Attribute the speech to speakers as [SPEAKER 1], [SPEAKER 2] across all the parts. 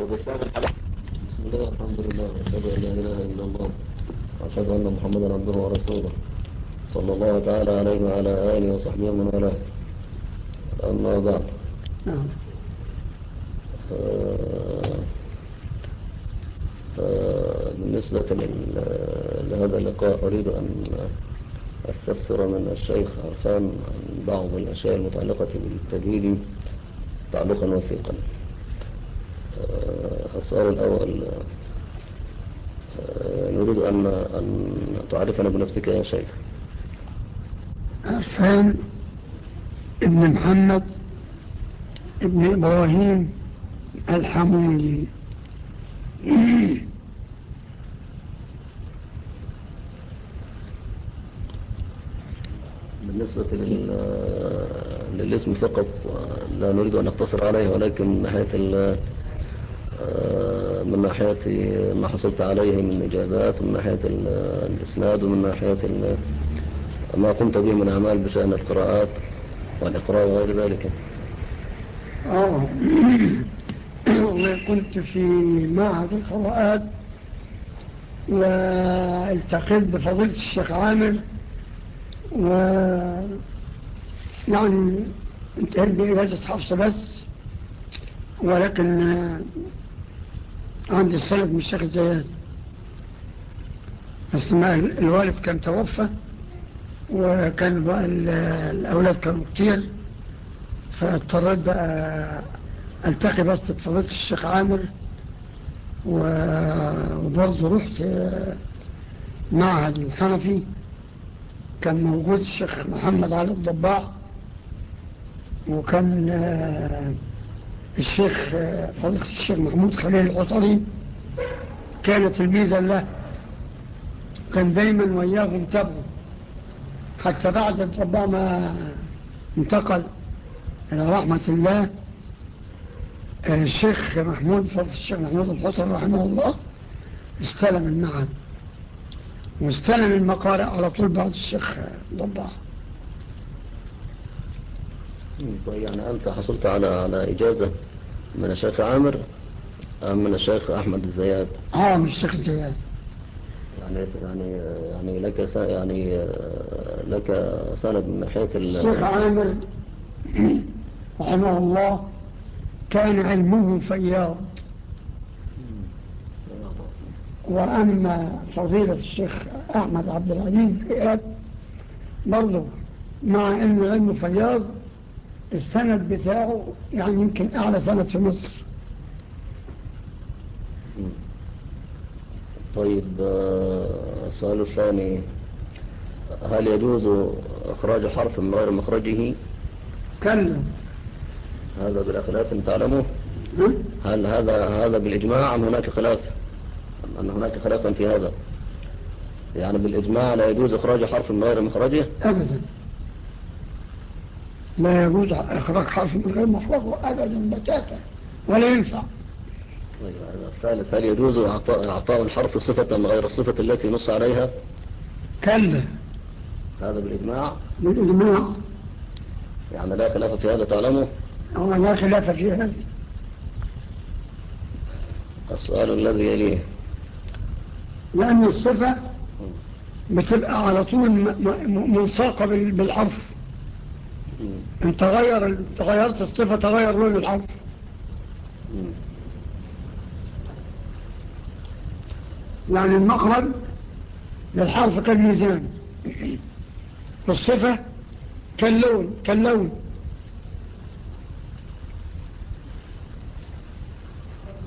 [SPEAKER 1] الحدث بسم الله الحمد لله وأشهد أن لا إله إلا الله وأشهد أن محمدا عبده ورسوله. صلى الله تعالى عليه وعلى آله وصحبه ومن والاه. أما بعد.
[SPEAKER 2] نعم.
[SPEAKER 1] بالنسبة لهذا اللقاء أريد أن أستفسر من الشيخ عرفان عن بعض الأشياء المتعلقة بالتجويد تعلقا وثيقا. السؤال الأول نريد أن, أن تعرفنا بنفسك يا شيخ.
[SPEAKER 2] عرفان ابن محمد ابن إبراهيم الحمولي.
[SPEAKER 1] بالنسبة للاسم فقط لا نريد أن نقتصر عليه ولكن من ناحية من ناحية ما حصلت عليه من إجازات ومن ناحية الإسناد ومن ناحية ما قمت به من أعمال بشأن القراءات والإقراء وغير ذلك.
[SPEAKER 2] آه. كنت في معهد القراءات والتقيت بفضيلة الشيخ عامر و يعني انتهيت بإجازة حفص بس ولكن عندي السند من الشيخ زياد بس الوالد كان توفى وكان بقى الأولاد كانوا كتير فاضطريت بقى ألتقي بس بفضيلة الشيخ عامر وبرضه رحت معهد الحنفي. كان موجود الشيخ محمد علي الضباع وكان الشيخ فضيلة الشيخ محمود خليل العطري كانت الميزة له. كان دايما وياهم تبعه حتى بعد الضباع ما انتقل إلى رحمة الله الشيخ محمود فضل الشيخ محمود الحطر رحمه الله استلم المعهد. واستلم المقارئ على طول بعد الشيخ ضباع
[SPEAKER 1] يعني أنت حصلت على على إجازة من الشيخ عامر أم من الشيخ أحمد الزياد؟
[SPEAKER 2] آه من الشيخ الزياد.
[SPEAKER 1] يعني يعني يعني لك يعني لك سند من ناحية
[SPEAKER 2] الشيخ عامر رحمه الله كان علمه فياض. وأما فضيلة الشيخ أحمد عبد العزيز برضه مع أن علمه فياض السند بتاعه يعني يمكن أعلى سند في مصر.
[SPEAKER 1] طيب السؤال الثاني. هل يجوز إخراج حرف من غير مخرجه؟
[SPEAKER 2] كلا.
[SPEAKER 1] هذا بلا خلاف تعلمه. هل هذا هذا بالإجماع أم هناك خلاف؟ أن هناك خلافا في هذا؟ يعني بالإجماع لا يجوز إخراج حرف من غير مخرجه؟
[SPEAKER 2] أبدا. لا يجوز إخراج حرف من غير مخرجه أبدا بتاتا ولا ينفع.
[SPEAKER 1] الثالث هل يجوز إعطاء الحرف صفة غير الصفة التي نص عليها؟
[SPEAKER 2] كلا.
[SPEAKER 1] هذا بالإجماع؟
[SPEAKER 2] بالإجماع.
[SPEAKER 1] يعني لا خلاف في هذا تعلمه؟
[SPEAKER 2] أو لا خلاف في هذا.
[SPEAKER 1] السؤال الذي يليه.
[SPEAKER 2] لأن الصفة بتبقى على طول منساقة بالحرف. إن تغير تغيرت الصفة تغير لون الحرف. يعني المخرج للحرف كالميزان. والصفة كاللون كاللون.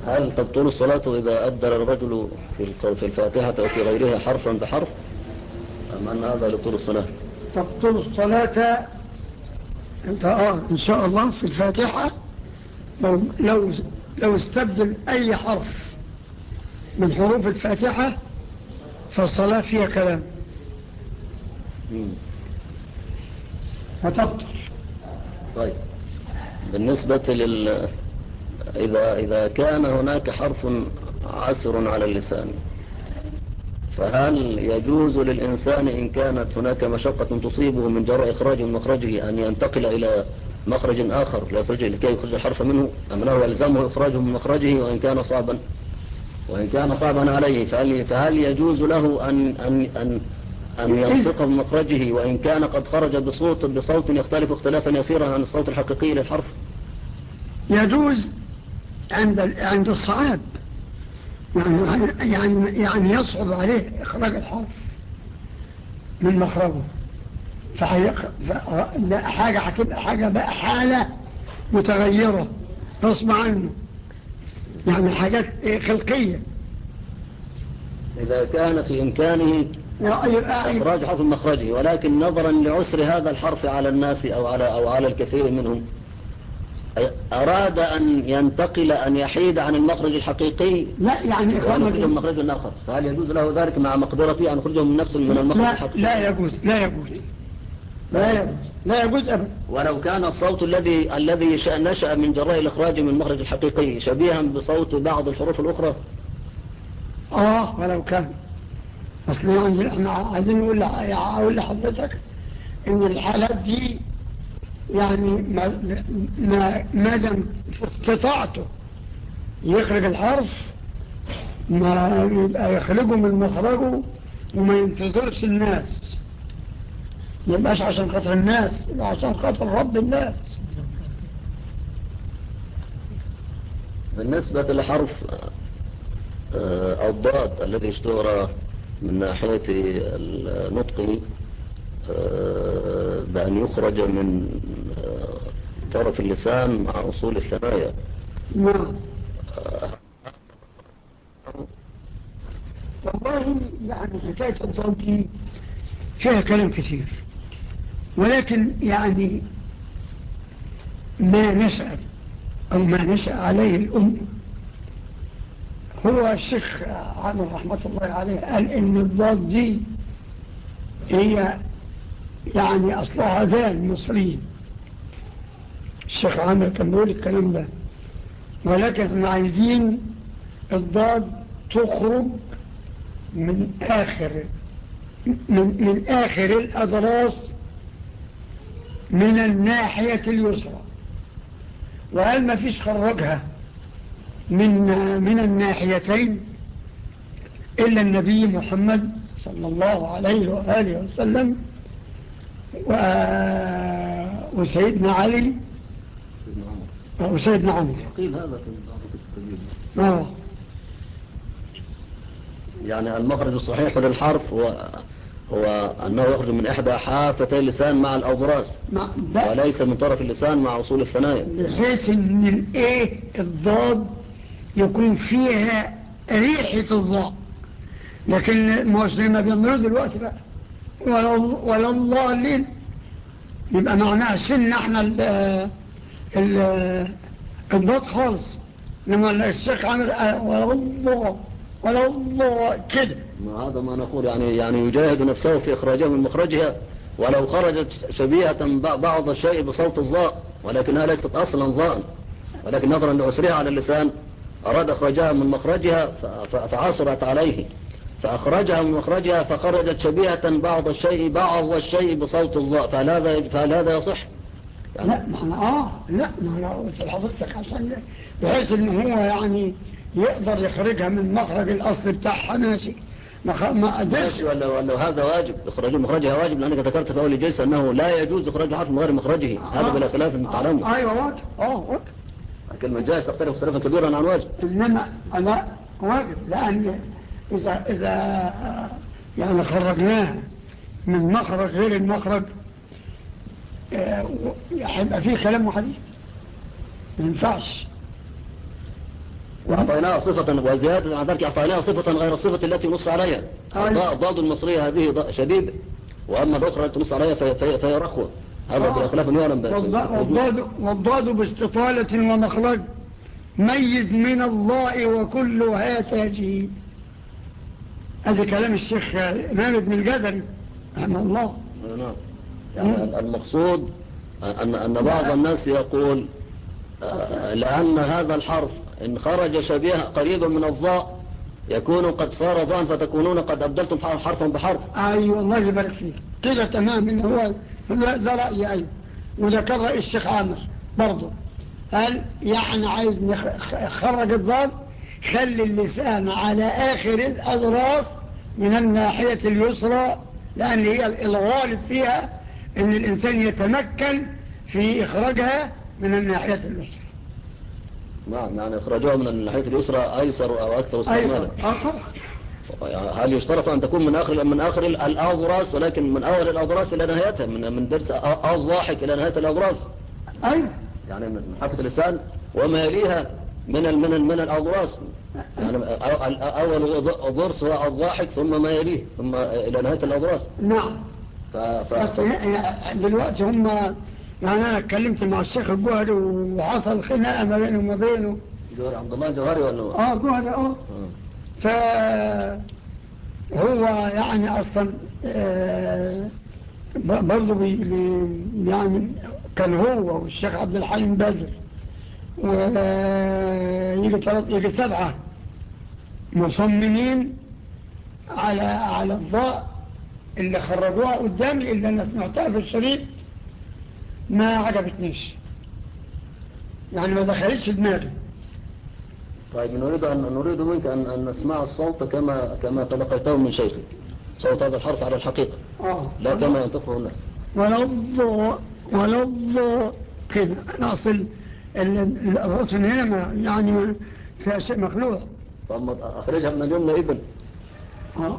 [SPEAKER 1] هل تبطل الصلاة إذا أبدل الرجل في الفاتحة أو في غيرها حرفا بحرف؟ أم أن هذا لطول الصلاة؟
[SPEAKER 2] تبطل الصلاة أنت آه إن شاء الله في الفاتحة لو, لو, لو استبدل أي حرف من حروف الفاتحة فالصلاة فيها كلام. فتبطل.
[SPEAKER 1] طيب. بالنسبة لل إذا, إذا كان هناك حرف عسر على اللسان فهل يجوز للإنسان إن كانت هناك مشقة تصيبه من جراء إخراج من مخرجه أن ينتقل إلى مخرج آخر ليخرج لكي يخرج الحرف منه أم له يلزمه إخراجه من مخرجه وإن كان صعبا؟ وإن كان صعبا عليه فهل, فهل يجوز له أن, أن, أن, أن ينطق بمخرجه وإن كان قد خرج بصوت بصوت يختلف اختلافا يسيرا عن الصوت الحقيقي للحرف؟
[SPEAKER 2] يجوز عند عند الصعاب. يعني يعني يعني يصعب عليه إخراج الحرف من مخرجه. فحاجة هتبقى حاجة بقى حالة متغيرة غصب عنه. يعني حاجات خلقية.
[SPEAKER 1] إذا كان في إمكانه إخراج حرف مخرجه ولكن نظرا لعسر هذا الحرف على الناس أو على, أو على الكثير منهم. أراد أن ينتقل أن يحيد عن المخرج الحقيقي؟
[SPEAKER 2] لا يعني
[SPEAKER 1] يخرجه من مخرج آخر. فهل يجوز له ذلك مع مقدرته أن يخرجه من نفس من المخرج
[SPEAKER 2] لا
[SPEAKER 1] الحقيقي
[SPEAKER 2] لا يجوز لا يجوز. لا يجوز. لا يجوز أبدا.
[SPEAKER 1] ولو كان الصوت الذي الذي نشأ من جراء الإخراج من المخرج الحقيقي شبيها بصوت بعض الحروف الأخرى؟
[SPEAKER 2] آه ولو كان. أصل عايزين نقول أقول لحضرتك إن الحالات دي يعني ما, ما, ما دام في استطاعته يخرج الحرف ما يبقى يخرجه من مخرجه وما ينتظرش الناس. يبقاش عشان خاطر الناس يبقى عشان خاطر رب الناس.
[SPEAKER 1] بالنسبة لحرف الضاد الذي اشتهر من ناحية النطق بأن يخرج من طرف اللسان مع أصول الثنايا.
[SPEAKER 2] نعم. والله يعني حكاية الضاد دي فيها كلام كثير. ولكن يعني ما نشأت أو ما نشأ عليه الأمة هو الشيخ عامر رحمة الله عليه قال إن الضاد دي هي يعني أصلها ذا المصريين الشيخ عامر كان بيقول الكلام ده. ولكن إحنا عايزين الضاد تخرج من آخر من, من آخر الأضراس من الناحية اليسرى. وهل ما فيش خرجها من, من الناحيتين إلا النبي محمد صلى الله عليه وآله وسلم؟ وسيدنا علي. وسيدنا عمر.
[SPEAKER 1] قيل هذا في
[SPEAKER 2] آه.
[SPEAKER 1] يعني المخرج الصحيح للحرف هو هو أنه يخرج من إحدى حافتي اللسان مع الأضراس وليس من طرف اللسان مع أصول الثنايا.
[SPEAKER 2] بحيث أن الإيه الضاد يكون فيها ريحة الضاء لكن المسلمين ما بيعملوا دلوقتي بقى. ولا, ولا الله لين يبقى معناها سن إحنا الضاد خالص. لما الشيخ عمل ولا الله ولا الله كده.
[SPEAKER 1] ما هذا ما نقول يعني يعني يجاهد نفسه في إخراجها من مخرجها. ولو خرجت شبيهة بعض الشيء بصوت الضاء ولكنها ليست أصلا ضاء ولكن نظرا لعسرها على اللسان أراد إخراجها من مخرجها فعصرت عليه. فأخرجها من مخرجها فخرجت شبيهة بعض الشيء بعض الشيء بصوت الضاء فهل هذا فهل هذا يصح؟
[SPEAKER 2] يعني لا ما آه لا ما لحضرتك عشان بحيث إن هو يعني يقدر يخرجها من مخرج الأصل بتاعها ماشي. ما خ... ما قدرش.
[SPEAKER 1] ولا ولا هذا واجب. اخراج مخرجها واجب لأنك ذكرت في أول الجلسة أنه لا يجوز إخراج حرف من غير مخرجه. آه. هذا بلا خلاف
[SPEAKER 2] آه
[SPEAKER 1] تعلمه
[SPEAKER 2] آه أيوه واجب. آه واجب.
[SPEAKER 1] لكن من جائز تختلف اختلافا كبيرا عن واجب.
[SPEAKER 2] إنما أنا واجب لأن إذا إذا يعني خرجناها من مخرج غير المخرج هيبقى فيه كلام وحديث. ما ينفعش.
[SPEAKER 1] وأعطيناها صفة وزيادة عن ذلك أعطيناها صفة غير الصفة التي نص عليها. الضاد المصرية هذه شديد. وأما الأخرى التي نص عليها فهي, رخوة. هذا بخلاف يعلم
[SPEAKER 2] والضاد, والضاد باستطالة ومخرج ميز من الله وكلها تاجي هذا كلام الشيخ إمام ابن الجزري رحمه الله.
[SPEAKER 1] نعم. يعني المقصود أن, أن بعض الناس يقول لأن هذا الحرف إن خرج شبيه قريبا من الضاء يكون قد صار ضاء فتكونون قد أبدلتم حرفا بحرف.
[SPEAKER 2] أيوة الله يبارك فيك. كده تمام إن هو ده رأيي أيوة وذكرها الشيخ عامر برضه. قال يعني عايز نخرج الضاد خلي اللسان على آخر الأضراس من الناحية اليسرى لأن هي الغالب فيها أن الإنسان يتمكن في إخراجها من الناحية اليسرى.
[SPEAKER 1] نعم يعني إخراجها من الناحية اليسرى أيسر أو أكثر استعمالا. هل يشترط أن تكون من آخر من آخر الأضراس ولكن من أول الأضراس إلى نهايتها من من درس الضاحك إلى نهاية الأضراس؟
[SPEAKER 2] أيوة.
[SPEAKER 1] يعني من حافة اللسان وما يليها من ال من ال من الأضراس يعني أول ضرس هو الضاحك ثم ما يليه ثم إلى نهاية الأضراس
[SPEAKER 2] نعم. ف... ف... بس دلوقتي هم يعني أنا اتكلمت مع الشيخ الجوهري وحصل خناقة ما بينه وما بينه.
[SPEAKER 1] جوهري عبد الله جوهري ولا؟
[SPEAKER 2] آه جوهري آه. فهو يعني أصلا آه برضه بي يعني كان هو والشيخ عبد الحليم بدر. ويجي سبعة. مصممين على على الضاء اللي خرجوها قدامي اللي أنا سمعتها في الشريط ما عجبتنيش. يعني ما دخلتش دماغي.
[SPEAKER 1] طيب نريد أن نريد منك أن, أن نسمع الصوت كما كما تلقيته من شيخك. صوت هذا الحرف على الحقيقة.
[SPEAKER 2] آه.
[SPEAKER 1] لا كما ينطقه الناس.
[SPEAKER 2] ولظ ولظ كده أنا أصل الأصل هنا يعني فيها شيء مخلوع.
[SPEAKER 1] طب أخرجها من الجملة إذن.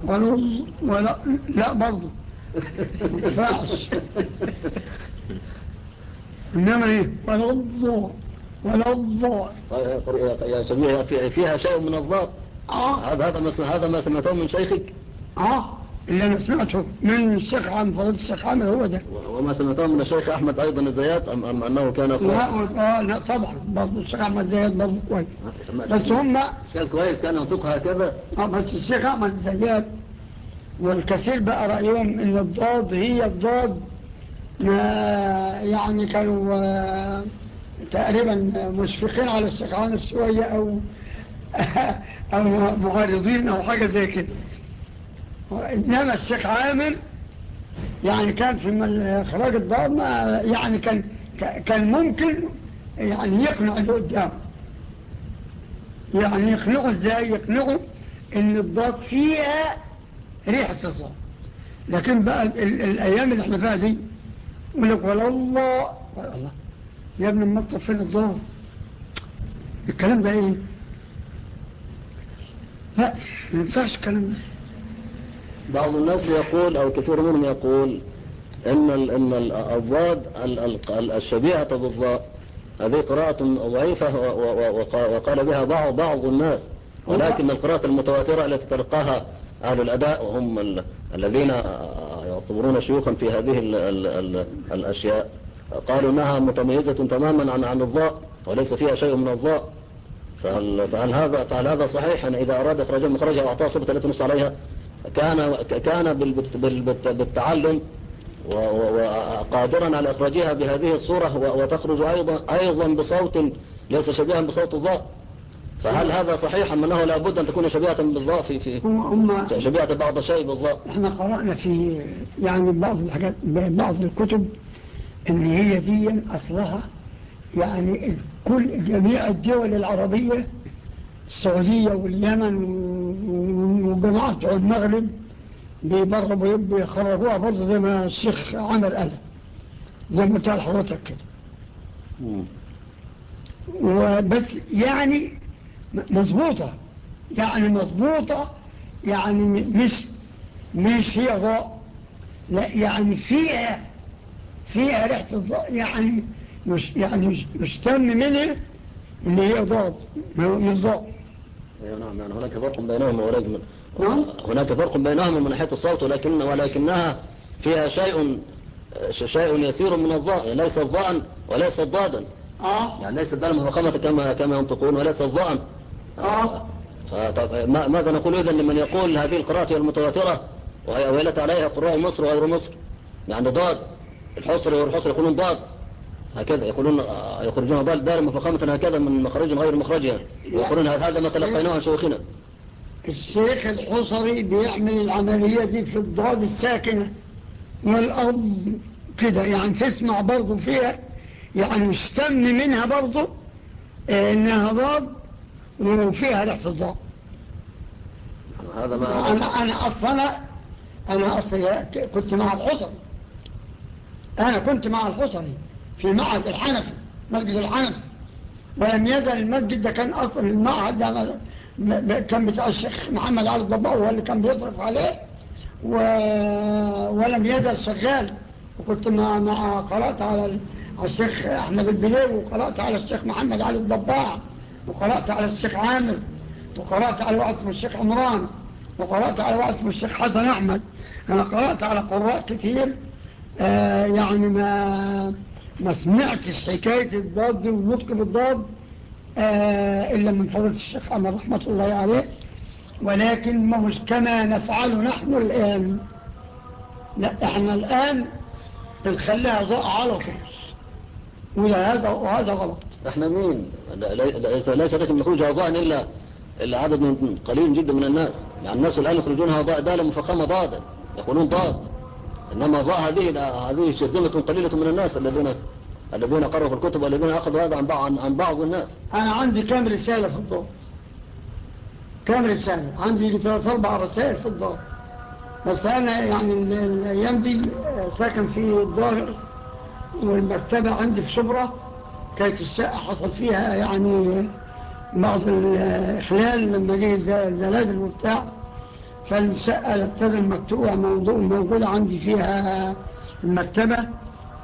[SPEAKER 2] ولظ ولا لا برضه ينفعش إنما إيه ولظ ولا الضاء
[SPEAKER 1] يا سميها فيها شيء من الضاء
[SPEAKER 2] آه.
[SPEAKER 1] هذا هذا ما هذا ما سمعته من شيخك.
[SPEAKER 2] آه. اللي أنا سمعته. من الشيخ عام فضيلة الشيخ عامر هو ده.
[SPEAKER 1] وما سمعته من الشيخ أحمد أيضا الزيات ام, أم أنه كان
[SPEAKER 2] لا آه لا طبعا. برضه الشيخ أحمد الزيات برضه كويس بس هم
[SPEAKER 1] كان كويس كان ينطقها هكذا.
[SPEAKER 2] آه بس الشيخ أحمد الزيات والكثير بقى رأيهم إن الضاد هي الضاد. ما يعني كانوا آه تقريبا مشفقين على الشيخ عامر شوية أو, أو معارضين أو حاجة زي كده. إنما الشيخ عامر يعني كان في إخراج الضامة يعني كان كان ممكن يعني يقنع اللي قدامه يعني يقنعه إزاي؟ يقنعه إن الضاد فيها ريحة الصوت لكن بقى الأيام اللي إحنا فيها دي يقول لك ولا الله ولا الله. يا ابن المطر فين الضوء؟ الكلام ده إيه؟ لا ما ينفعش الكلام ده.
[SPEAKER 1] بعض الناس يقول أو كثير منهم يقول إن إن الضاد الشبيهة بالضاء هذه قراءة ضعيفة وقال بها بعض بعض الناس. ولكن القراءة المتواترة التي تلقاها أهل الأداء وهم الذين يعتبرون شيوخا في هذه الأشياء قالوا إنها متميزة تماما عن عن الضاء وليس فيها شيء من الضاء فهل, فهل هذا فهل هذا صحيح؟ أن إذا أراد إخراج مخرجها وأعطاها صفة التي نص عليها. كان كان بالتعلم وقادرا على إخراجها بهذه الصورة وتخرج أيضا أيضا بصوت ليس شبيها بصوت الضاء فهل هذا صحيح أم أنه لابد أن تكون شبيهة بالضاء في في شبيهة بعض الشيء بالضاء
[SPEAKER 2] إحنا قرأنا في يعني بعض الحاجات بعض الكتب إن هي دي أصلها يعني كل جميع الدول العربية السعودية واليمن وجماعة بتوع المغرب بيبربوا بيخرجوها برضه زي ما الشيخ عمل قال زي ما قال حضرتك كده. وبس يعني مظبوطة يعني مظبوطة يعني مش مش هي ضاء لا يعني فيها فيها ريحة الضاء يعني مش يعني مش, تم منها إن هي ضاد مش ضاء
[SPEAKER 1] نعم يعني هناك فرق بينهما ولكن نعم. هناك فرق بينهما من ناحية الصوت ولكن ولكنها فيها شيء شيء يسير من الضاء ليس الضاء وليس ضادا
[SPEAKER 2] آه.
[SPEAKER 1] يعني ليس الدال مفخمة كما كما ينطقون وليس الضاء. آه. ماذا نقول اذا لمن يقول هذه القراءة هي المتواترة وهي ويلت عليها قراء مصر وغير مصر؟ يعني ضاد الحصر والحصر يقولون ضاد. هكذا. يقولون يخرجون دار مفخمة هكذا من مخرج غير مخرجها. ويقولون هذا ما تلقيناه عن شيوخنا.
[SPEAKER 2] الشيخ الحصري بيعمل العملية دي في الضاد الساكنة والأرض كده. يعني تسمع برضو فيها يعني مستم منها برضو آه، إنها ضاد وفيها ريحة الضاد.
[SPEAKER 1] هذا ما
[SPEAKER 2] أنا, أنا أصلا أنا أصلا كنت مع الحصري. أنا كنت مع الحصري. في معهد الحنفي مسجد الحنفي. ولم يزل المسجد ده كان أصلا المعهد ده كان بتاع الشيخ محمد علي الضباء هو اللي كان بيصرف عليه. و... ولم يزل شغال. وكنت مع, مع قرأت على الشيخ أحمد البليل وقرأت على الشيخ محمد علي الضباع وقرأت على الشيخ عامر وقرأت على واحد اسمه الشيخ عمران وقرأت على واحد اسمه الشيخ حسن أحمد. أنا قرأت على قراء كثير آه يعني ما ما سمعتش حكاية الضاد والنطق بالضاد آه إلا من فضل الشيخ عمر رحمة الله عليه. ولكن ما مش كما نفعل نحن الآن. لا إحنا الآن بنخليها ضاء على طول. وهذا وهذا غلط.
[SPEAKER 1] إحنا مين؟ ليس لكم نخرجها ضاء إلا إلا عدد من قليل جدا من الناس. يعني الناس الآن يخرجونها ضاء دالة مفخمة ضادا يقولون ضاد. إنما هذه هذه شرذمة قليلة من الناس الذين الذين قرأوا في الكتب والذين أخذوا هذا عن بعض عن بعض الناس.
[SPEAKER 2] أنا عندي كم رسالة في الضوء. كم رسالة. عندي ثلاث أربع رسائل في الضوء. بس أنا يعني الأيام دي ساكن في الظاهر والمكتبة عندي في شبرة كانت الشقة حصل فيها يعني بعض الإخلال لما جه الزلازل وبتاع. فالشقة ابتدى المكتوبة موضوع موجودة عندي فيها المكتبة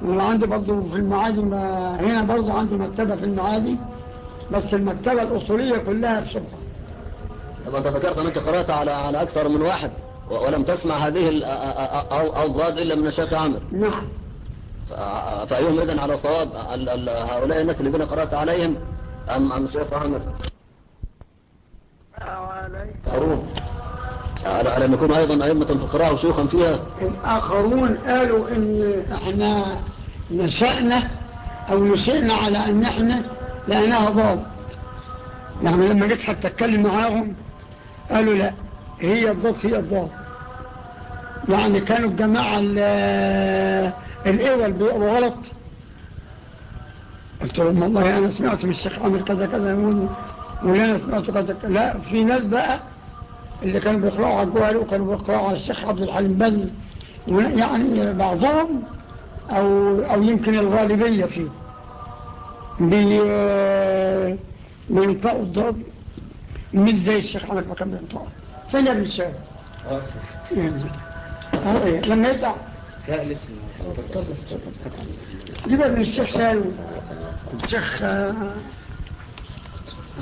[SPEAKER 2] وعندي برضو في المعادي هنا برضو عندي مكتبة في المعادي بس المكتبة الأصولية كلها في شبرة
[SPEAKER 1] طب أنت ذكرت أنك قرأت على على أكثر من واحد ولم تسمع هذه أو الضاد إلا من الشيخ عامر؟
[SPEAKER 2] نعم.
[SPEAKER 1] فأيهم إذن على صواب هؤلاء الناس الذين قرأت عليهم أم أم الشيخ عامر؟ هارون على أن يكون أيضا أئمة في القراءة وشيوخا فيها.
[SPEAKER 2] الآخرون قالوا إن إحنا نشأنا أو نشئنا على أن إحنا لأنها ضاد يعني لما جيت حتى أتكلم معاهم قالوا لا هي الضاد هي الضاد يعني كانوا الجماعة الأول بيقروا غلط. قلت لهم والله أنا سمعت من الشيخ عامر كذا كذا يقول ولا أنا سمعت كذا. لا في ناس بقى اللي كانوا بيقرأوا على الجوهري وكانوا بيقرأوا على الشيخ عبد الحليم بذل يعني بعضهم أو, أو يمكن الغالبية فيه. بي بينطقوا الضرب مش زي الشيخ عمر ما كان بينطقوا فين ابن الشيخ؟ لما يسع
[SPEAKER 3] لا لسه
[SPEAKER 2] جيب ابن الشيخ سالو الشيخ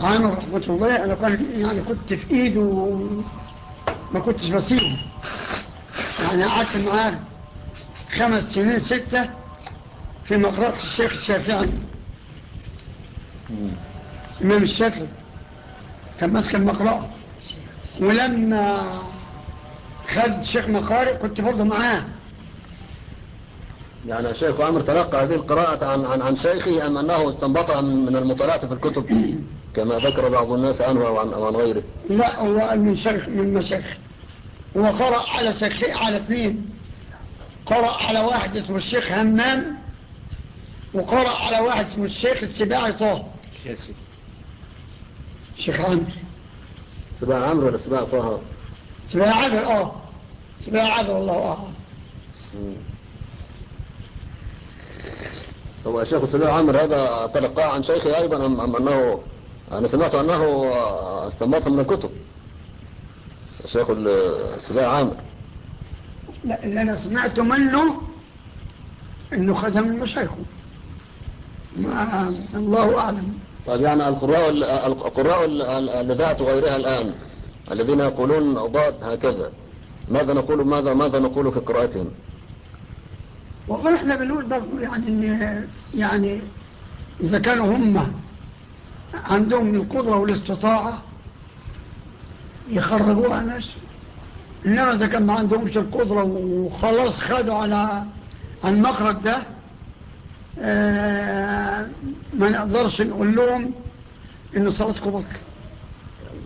[SPEAKER 2] عامر رحمة الله أنا كان يعني كنت في إيده وما كنتش بسيبه يعني قعدت معاه خمس سنين ستة في مقرأة الشيخ الشافعي. إمام الشافعي. كان ماسك المقرأة. ولما خد شيخ مقارئ كنت برضه معاه.
[SPEAKER 1] يعني الشيخ عمر تلقى هذه القراءة عن, عن, عن شيخه أم أنه استنبطها من, من المطالعة في الكتب؟ كما ذكر بعض الناس عنه وعن, وعن غيره.
[SPEAKER 2] لا هو من شيخ من مشيخ. هو قرأ على شيخين على اثنين. قرأ على واحد اسمه الشيخ همام وقرأ على واحد اسمه الشيخ السباعي طه. الشيخ عمر
[SPEAKER 1] سباع عمر ولا سباع طه؟
[SPEAKER 2] سباع عمر آه. سباع عمر الله أعلم.
[SPEAKER 1] هو الشيخ سباع عمر هذا تلقاه عن شيخي أيضا أم, أم أنه أنا سمعت أنه استنبطه من الكتب. الشيخ سباع عامر.
[SPEAKER 2] لا اللي أنا سمعت منه أنه خزم من مشايخه الله أعلم.
[SPEAKER 1] طيب يعني القراء القراء اللذات وغيرها الآن الذين يقولون ضاد هكذا ماذا نقول ماذا ماذا نقول في قراءتهم؟
[SPEAKER 2] والله إحنا بنقول برضو يعني يعني إذا كانوا هم عندهم القدرة والاستطاعة يخرجوها ناس إنما إذا كان ما عندهمش القدرة وخلاص خدوا على المخرج ده. آه، ما نقدرش نقول لهم إن صلاتكم بطل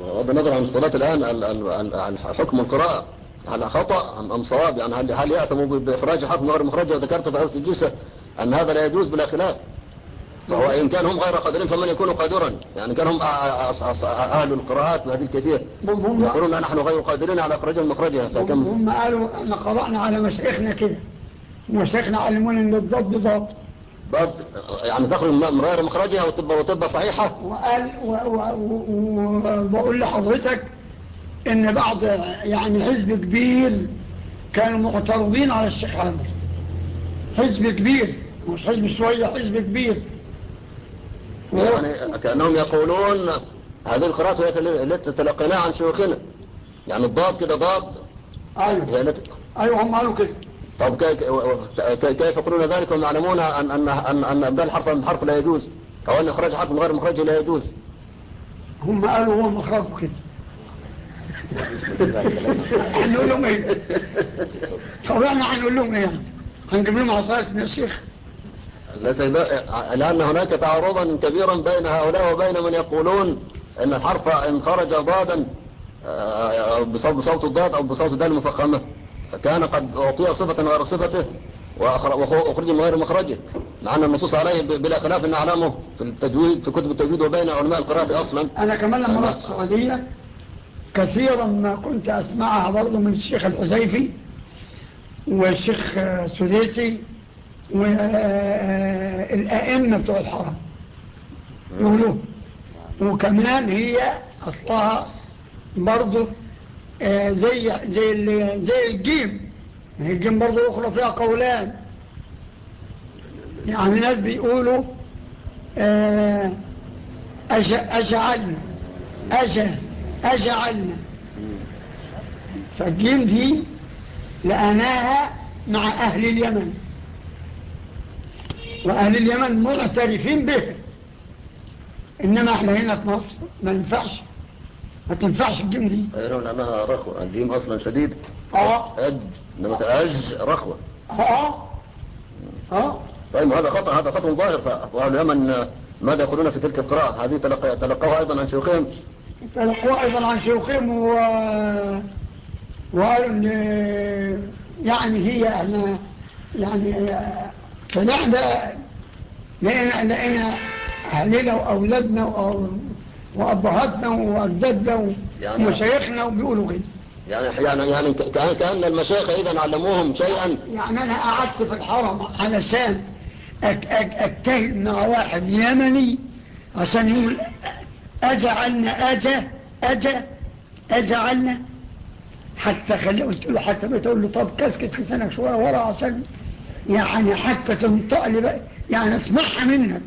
[SPEAKER 1] بغض النظر عن الصلاة الآن حكم القراءة هل خطأ أم, صواب؟ يعني هل, هل يأثم بإخراج الحرف من غير مخرجه وذكرت في أوت الجيسة أن هذا لا يجوز بلا خلاف. فهو إن كان هم غير قادرين فمن يكون قادرا. يعني كان هم أهل القراءات بهذه الكيفية يقولون نحن غير قادرين على إخراج مخرجها
[SPEAKER 2] فكم؟ هم قالوا إحنا قرأنا على مشايخنا كده. مشايخنا علمونا إن الضد ضد
[SPEAKER 1] ضد يعني تخرج من غير مخرجها وتبقى وتبقى صحيحة.
[SPEAKER 2] وقال وبقول لحضرتك إن بعض يعني حزب كبير كانوا معترضين على الشيخ عامر حزب كبير. مش حزب شوية حزب كبير.
[SPEAKER 1] يعني كأنهم يقولون هذه القراءات هي التي تلقيناها عن شيوخنا. يعني الضاد كده ضاد.
[SPEAKER 2] أيوة. هي التي أيوة هم قالوا كده.
[SPEAKER 1] طب كيف يقولون ذلك وهم يعلمون أن, أن, أن, أن أبدال الحرف من الحرف لا يجوز؟ أو أن إخراج حرف من غير مخرجه لا يجوز.
[SPEAKER 2] هم قالوا هو مخرجه كده هنقول لهم إيه؟ طب إحنا هنقول لهم إيه هنجيب لهم عصايص من الشيخ
[SPEAKER 1] لأن هناك تعارضا كبيرا بين هؤلاء وبين من يقولون أن الحرف إن خرج ضادا آه، بصوت الضاد أو بصوت دال مفخمة كان قد أعطي صفة غير صفته وأخرج من غير مخرجه مع أن النصوص عليه بلا خلاف أن أعلامه في التجويد في كتب التجويد وبين علماء القراءة أصلا.
[SPEAKER 2] أنا كمان لما رحت السعودية كثيرا ما كنت أسمعها برضو من الشيخ الحزيفي والشيخ سديسي والأئمة بتوع الحرم. يقولوا وكمان هي أصلها برضو آه، زي زي زي الجيم. الجيم برضو أخرى فيها قولان. يعني ناس بيقولوا آه، أجعلنا أجعلنا أجعلنا. فالجيم دي لأناها مع أهل اليمن. وأهل اليمن معترفين به. إنما إحنا هنا في مصر ما ينفعش. ما تنفعش الجيم دي
[SPEAKER 1] يقولون أنها رخوة. الجيم أصلا شديد.
[SPEAKER 2] آه.
[SPEAKER 1] أج إنما تأج رخوة.
[SPEAKER 2] آه. آه.
[SPEAKER 1] طيب هذا خطأ هذا خطأ ظاهر. فأهل اليمن ماذا يقولون في تلك القراءة؟ هذه تلقوها أيضا عن شيوخهم.
[SPEAKER 2] تلقوها أيضا عن شيوخهم و... وقالوا يعني هي إحنا يعني فنحن لقينا لقينا أهلنا وأولادنا وأبهاتنا وأجدادنا يعني ومشايخنا وبيقولوا كده.
[SPEAKER 1] يعني يعني يعني كأن المشايخ إذا علموهم شيئا.
[SPEAKER 2] يعني أنا قعدت في الحرم علشان أجتهد مع واحد يمني عشان يقول أجعلنا أجا أجا أجعلنا. حتى خلي قلت له حتى بتقول له طب كسكس لسانك شوية ورا عشان يعني حتى تنطق بقى يعني اسمعها منك.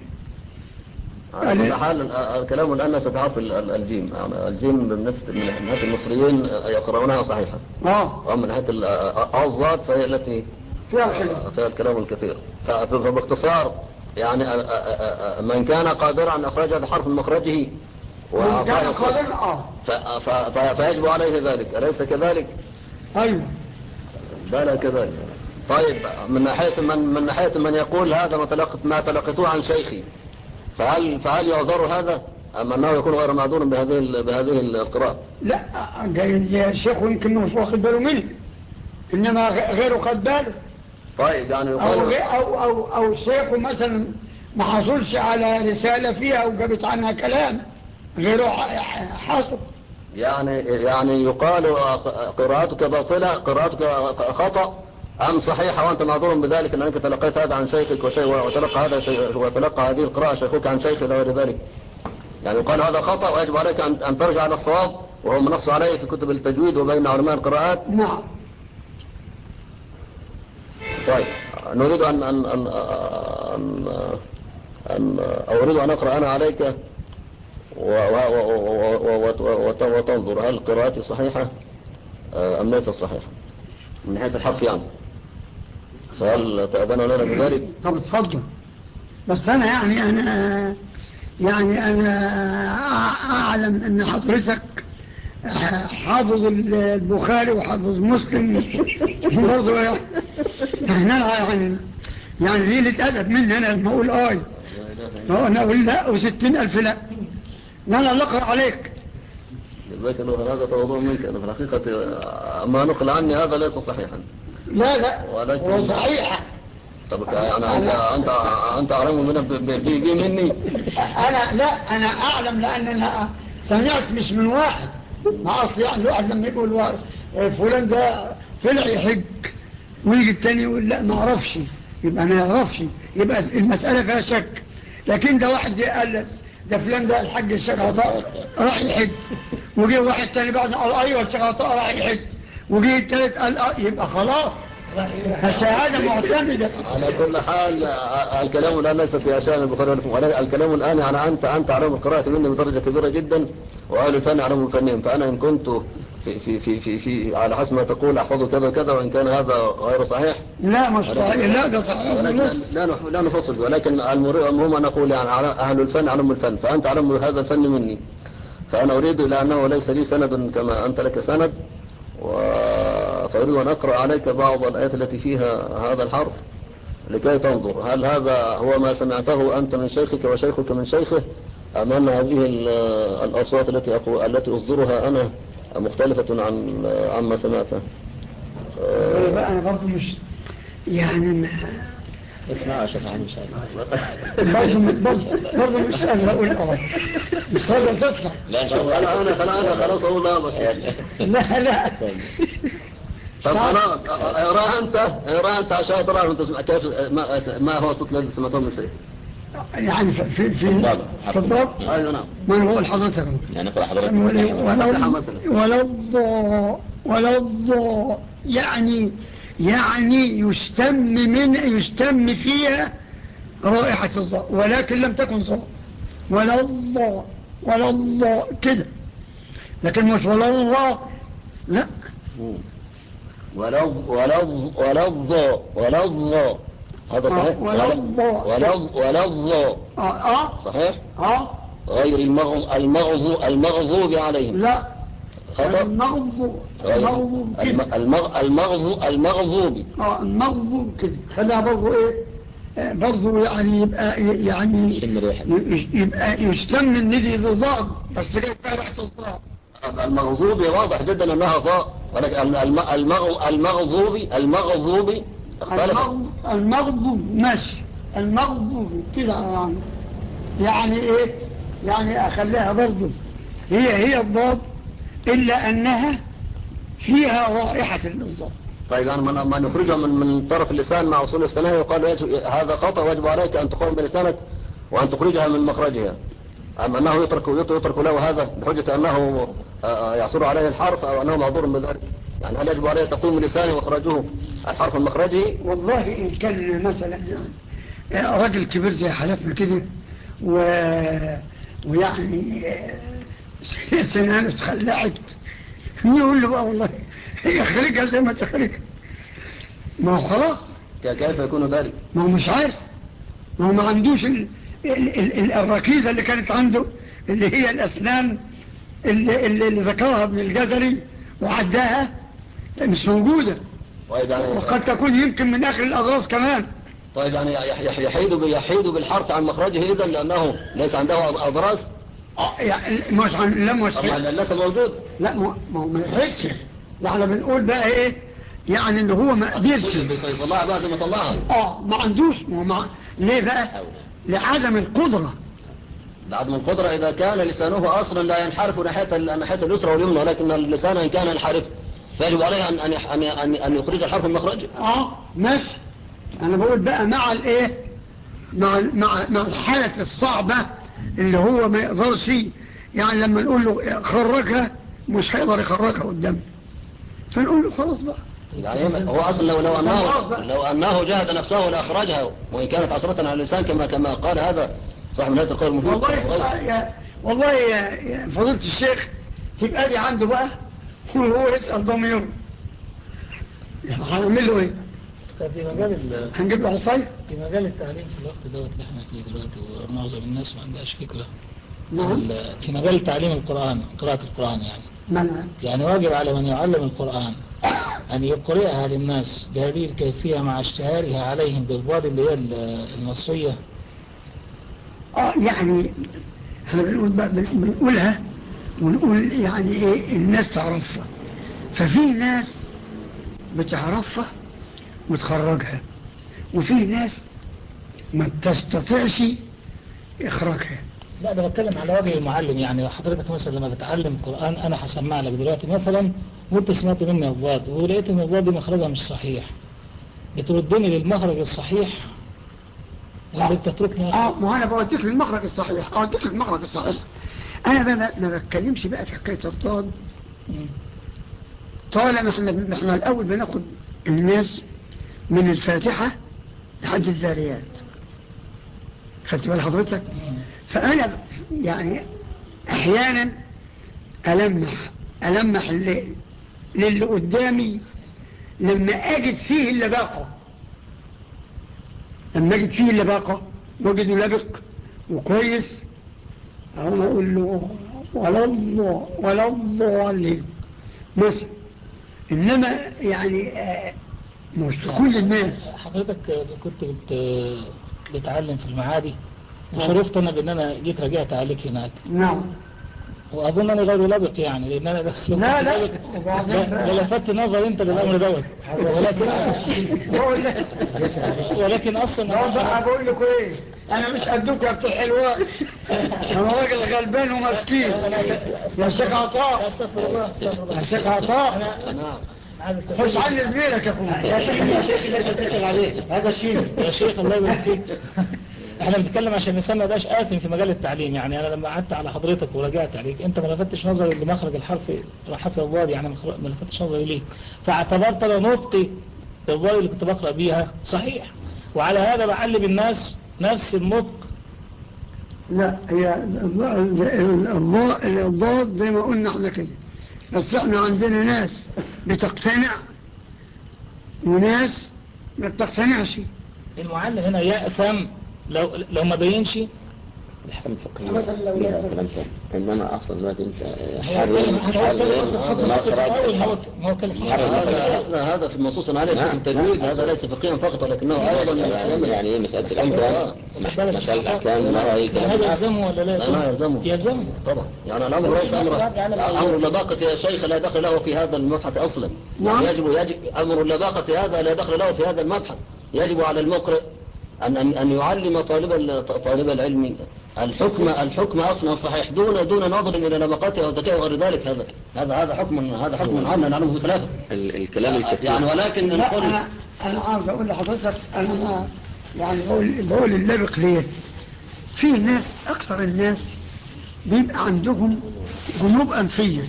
[SPEAKER 1] على حال الكلام الآن سوف يعرف الجيم. يعني الجيم بالنسبة من ناحية المصريين يقرؤونها صحيحة.
[SPEAKER 2] آه.
[SPEAKER 1] ومن ناحية الأضوات فهي التي
[SPEAKER 2] فيها الكلام
[SPEAKER 1] فيها الكلام الكثير. فباختصار يعني من كان قادرا أن أخرج هذا حرف من مخرجه
[SPEAKER 2] من كان قادرا
[SPEAKER 1] فيجب عليه ذلك. أليس كذلك؟
[SPEAKER 2] أيوه.
[SPEAKER 1] بلى كذلك. طيب من ناحية من, من ناحية من يقول هذا ما تلقت ما تلقيته عن شيخي فهل فهل يعذر هذا؟ أم أنه يكون غير معذور بهذه بهذه القراءة؟
[SPEAKER 2] لا يا شيخ يمكن مش واخد باله منه إنما غيره قد باله
[SPEAKER 1] طيب يعني
[SPEAKER 2] يقال أو, أو, أو, أو شيخه مثلا ما حصلش على رسالة فيها وجابت عنها كلام غيره حصل
[SPEAKER 1] يعني يعني يقال قراءتك باطلة قراءتك خطأ أم صحيحة وأنت معذور بذلك أنك تلقيت هذا عن شيخك وشيء وتلقى هذا شيء وتلقى هذه القراءة شيخك عن شيخ إلى غير ذلك. يعني يقال هذا خطأ ويجب عليك أن ترجع على الصواب وهو منص عليه في كتب التجويد وبين علماء القراءات.
[SPEAKER 2] نعم.
[SPEAKER 1] طيب. نريد أن أن أن أن, أن أو أريد أن أقرأ أنا عليك وتنظر. هل قراءتي صحيحة؟ أم ليست صحيحة؟ من ناحية الحق يعني. فهل تأذن لنا بذلك
[SPEAKER 2] طب اتفضل. بس أنا يعني أنا يعني أنا أعلم أن حضرتك حافظ البخاري وحافظ مسلم برضه يعني يعني يعني اللي اتأدب مني أنا لما أقول آي. أنا أقول لا وستين ألف لا. أنا اللي أقرأ عليك.
[SPEAKER 1] الله خير هذا توضوع منك أنا في الحقيقة ما نقل عني هذا ليس صحيحا.
[SPEAKER 2] لا لا. صحيح.
[SPEAKER 1] طب يعني أنت أنت أنت أعلم من بي بي مني.
[SPEAKER 2] أنا لا أنا أعلم لأن أنا سمعت مش من واحد. ما أصل يعني الواحد لما يقول فلان ده طلع يحج ويجي التاني يقول لا ما أعرفش. يبقى ما يعرفش يبقى المسألة فيها شك. لكن ده واحد قال ده فلان ده الحج الشيخ عطاء راح يحج وجه واحد تاني بعد قال أيوه الشيخ عطاء راح يحج وجه التالت قال آه يبقى خلاص. الشهادة معتمدة
[SPEAKER 1] على كل حال آه، الكلام الآن ليس في أشياء البخاري ولا الكلام الآن يعني أنت أنت علم القراءة مني بدرجة كبيرة جدا وأهل الفن علم الفنين فأنا إن كنت في في في في, في على حسب ما تقول أحفظ كذا كذا وإن كان هذا غير صحيح.
[SPEAKER 2] لا مش صحيح. لا ده صحيح.
[SPEAKER 1] لا لا نفصل. ولكن المهم أن نقول يعني على أهل الفن علم الفن. فأنت علم هذا الفن مني. فأنا أريد إلى أنه ليس لي سند كما أنت لك سند. فأريد أن أقرأ عليك بعض الآيات التي فيها هذا الحرف لكي تنظر هل هذا هو ما سمعته أنت من شيخك وشيخك من شيخه أم أن هذه ال- الأصوات التي. التي أصدرها أنا مختلفة عن عما سمعته
[SPEAKER 2] أنا برضه مش يعني
[SPEAKER 3] اسمعوا يا شيخ عن شاء الله.
[SPEAKER 2] برضه برضه برضه مش قادر أقول آه مش قادر تطلع.
[SPEAKER 3] لا إن شاء الله.
[SPEAKER 1] أنا أنا أنا خلاص أقول لا بس.
[SPEAKER 2] لا لا.
[SPEAKER 1] طب خلاص. اقرأ أنت. اقرأ أنت عشان ترى انت تسمع. كيف ما, ما هو الصوت الذي سمعته من شيء؟
[SPEAKER 2] يعني في في في
[SPEAKER 1] أيوه نعم.
[SPEAKER 2] ما أنا بقول حضرتك. أهو.
[SPEAKER 3] يعني أقرأ حضرتك.
[SPEAKER 2] ولو. ولو ولو يعني يعني يستم من يستم فيها رائحة الضاء ولكن لم تكن ضاء ولا الضاء ولا الضاء كده. لكن مش ولا الضاء لا.
[SPEAKER 1] ولو ولو ولو ولو هذا صحيح؟
[SPEAKER 2] ولو
[SPEAKER 1] ولو ولو
[SPEAKER 2] آه آه.
[SPEAKER 1] صحيح؟
[SPEAKER 2] آه.
[SPEAKER 1] غير المغض المغضوب المغضوب عليهم.
[SPEAKER 2] لا. المغضوب
[SPEAKER 1] غير
[SPEAKER 2] المغضوب
[SPEAKER 1] الم-
[SPEAKER 2] كده
[SPEAKER 1] المغ- المغضوب المغضوب.
[SPEAKER 2] آه المغضوب كده خليها برضه إيه؟ آه، برضه يعني يبقى يعني يبقى يستم الندي ضاد بس جاي فيها ريحة الضاد
[SPEAKER 1] المغضوب واضح جدا إنها ضاء ولكن الم- المغ- المغضوب المغضوب اختلف
[SPEAKER 2] المغضوب المغضوب ماشي. المغضوب كده يعني. يعني إيه؟ يعني أخليها برضه هي هي الضاد إلا أنها فيها رائحة الضاد
[SPEAKER 1] طيب يعني من, من يخرجها من, من طرف اللسان مع وصول السنة يقال يجب هذا خطأ ويجب عليك أن تقوم بلسانك وأن تخرجها من مخرجها. أما أنه يترك, يترك له هذا بحجة أنه آه، يعصر عليه الحرف أو أنه معذور بذلك يعني هل يجب عليه تقوم بلسانه وإخراجه الحرف من مخرجه
[SPEAKER 2] والله إن كان مثلا يعني راجل كبير زي حالتنا كده و... ويعني آه، سنانه اتخلعت يقول له بقى والله. هي خريجها زي ما تخرجها ما هو خلاص.
[SPEAKER 1] كيف يكون ذلك؟
[SPEAKER 2] ما هو مش عارف. ما هو ما عندوش ال... ال... ال... ال- الركيزة اللي كانت عنده اللي هي الأسنان اللي, اللي, اللي ذكرها ابن الجزري وعداها. مش موجودة.
[SPEAKER 1] طيب يعني
[SPEAKER 2] وقد تكون يمكن من آخر الأضراس كمان.
[SPEAKER 1] طيب يعني يح- يح- يحيد يحيد بالحرف عن مخرجه إذا لأنه ليس عنده أض- أضراس؟
[SPEAKER 2] يعني مش عن لا مش
[SPEAKER 1] طبعا ليس موجود.
[SPEAKER 2] لا ما ما يحرقش ده إحنا بنقول بقى إيه؟ يعني اللي هو ما قدرش.
[SPEAKER 1] يطلعها بقى زي ما طلعها.
[SPEAKER 2] آه ما عندوش. ما ليه بقى؟ لعدم القدرة.
[SPEAKER 1] بعد من قدرة إذا كان لسانه أصلا لا ينحرف ناحية ناحية اليسرى واليمنى ولكن اللسان إن كان ينحرف فيجب عليه أن أن أن أن أن يخرج الحرف من مخرجه
[SPEAKER 2] آه ماشي. أنا بقول بقى مع الإيه؟ مع مع مع الحالة الصعبة اللي هو ما يقدرش يعني لما نقول له خرجها مش هيقدر يخرجها قدامه فنقول له خلاص بقى.
[SPEAKER 1] يعني هو أصلا لو لو أنه لو أنه جاهد نفسه لأخرجها وإن كانت عصرة على اللسان كما كما قال هذا صاحب نهاية القول المفيد
[SPEAKER 2] والله يا والله. يا فضيلة الشيخ تبقى دي عنده بقى وهو يسأل ضميره. هنعمل له إيه؟
[SPEAKER 4] طب في مجال ال-
[SPEAKER 2] هنجيب له عصاية؟
[SPEAKER 4] في مجال التعليم في الوقت دوت اللي إحنا فيه دلوقتي ومعظم الناس ما عندهاش فكرة.
[SPEAKER 2] نعم.
[SPEAKER 4] في مجال تعليم القرآن قراءة القرآن يعني.
[SPEAKER 2] منع
[SPEAKER 4] يعني واجب على من يعلم القرآن أن يقرئها للناس بهذه الكيفية مع اشتهارها عليهم بالضاد اللي هي ال- المصرية.
[SPEAKER 2] آه يعني إحنا بنقول بنقولها ونقول يعني إيه الناس تعرفها. ففي ناس بتعرفها وتخرجها وفي ناس ما بتستطيعش إخراجها.
[SPEAKER 4] لا ده بتكلم على وجه المعلم. يعني حضرتك مثلا لما بتعلم قرآن أنا هسمع لك دلوقتي مثلا وأنت سمعت مني أبواد ولقيت إن أبواد دي مخرجها مش صحيح. بتردني للمخرج الصحيح؟ ولا بتتركني
[SPEAKER 2] آه ما أنا بوديك للمخرج الصحيح. أوديك للمخرج الصحيح. أنا بقى ما بتكلمش بقى في حكاية الضاد. طالما إحنا إحنا الأول بناخد الناس من الفاتحة لحد الذاريات. خدت بال حضرتك؟
[SPEAKER 4] مم.
[SPEAKER 2] فأنا يعني أحيانا ألمح ألمح اللي للي قدامي لما أجد فيه اللباقه لما أجد فيه اللباقه وجده لبق وكويس أقوم أقول له ولا الله ولا الضالين مثلا إنما يعني آه، مش كل الناس.
[SPEAKER 4] حضرتك كنت بت... بتعلم في المعادي. وشرفت أنا بأن أنا جيت رجعت عليك هناك.
[SPEAKER 2] نعم.
[SPEAKER 4] وأظن أنا غير لبق يعني لأن أنا لو
[SPEAKER 2] لا، لا.
[SPEAKER 4] لا- لفت نظر أنت للأمر دوت. ولكن
[SPEAKER 2] لك.
[SPEAKER 4] ولكن أصلا
[SPEAKER 2] بقول بقى بقول لكم إيه؟ أنا مش قدوك يا بتوع حلوان أنا راجل غلبان ومسكين. يا شيخ عطاء. يا شيخ عطاء. خش عني زميلك يا اخويا
[SPEAKER 3] يا شيخ يا شيخ اللي انت بتسأل عليه. هذا الشيء
[SPEAKER 4] يا شيخ الله يبارك فيك. إحنا بنتكلم عشان الانسان ما يبقاش آثم في مجال التعليم. يعني أنا لما قعدت على حضرتك ورجعت عليك أنت ما لفتش نظري لمخرج الحرف حرف الضاد يعني ما لفتش نظري ليه. فاعتبرت أنا نطقي الضاد اللي كنت بقرأ بيها صحيح. وعلى هذا بعلم الناس نفس النطق.
[SPEAKER 2] لا هي الضاد الضاد زي ما قلنا إحنا كده. بس إحنا عندنا ناس بتقتنع وناس ما بتقتنعش.
[SPEAKER 4] المعلم هنا يأثم لو لو ما بينش
[SPEAKER 3] الحكم الفقهية إنما أصلا دلوقتي
[SPEAKER 4] في كلام
[SPEAKER 3] حرم.
[SPEAKER 1] هذا هذا هذا في منصوص عليه في
[SPEAKER 3] نعم.
[SPEAKER 1] التجويد. هذا ليس فقيا فقط ولكنه أيضا
[SPEAKER 3] يعني
[SPEAKER 1] يحتمل
[SPEAKER 3] يعني إيه مسألة
[SPEAKER 1] الأمر
[SPEAKER 3] الأحكام؟
[SPEAKER 1] آه.
[SPEAKER 3] مسألة الأحكام ما هي كلام
[SPEAKER 4] هذا يلزمه ولا لا
[SPEAKER 1] لا لا يلزمه.
[SPEAKER 4] يلزمه.
[SPEAKER 1] طبعا. يعني الأمر ليس أمر أمر اللباقة يا شيخ لا دخل له في هذا المبحث أصلا.
[SPEAKER 2] نعم.
[SPEAKER 1] يعني يجب يجب أمر اللباقة هذا لا دخل له في هذا المبحث. يجب على المقرئ ان ان أن يعلم طالب ال- طالب العلم الحكم الحكم أصلا صحيح. دون دون نظر إلى لبقاته وذكائه وغير ذلك. هذا هذا هذا حكم هذا حكم عام. لا نعلمه بخلافه
[SPEAKER 3] ال- الكلام الكثير.
[SPEAKER 1] يعني ولكن نقول
[SPEAKER 2] أنا أنا عاوز أقول لحضرتك أنا يعني بقول بقول اللبق ليه في ناس أكثر الناس بيبقى عندهم جنوب أنفية.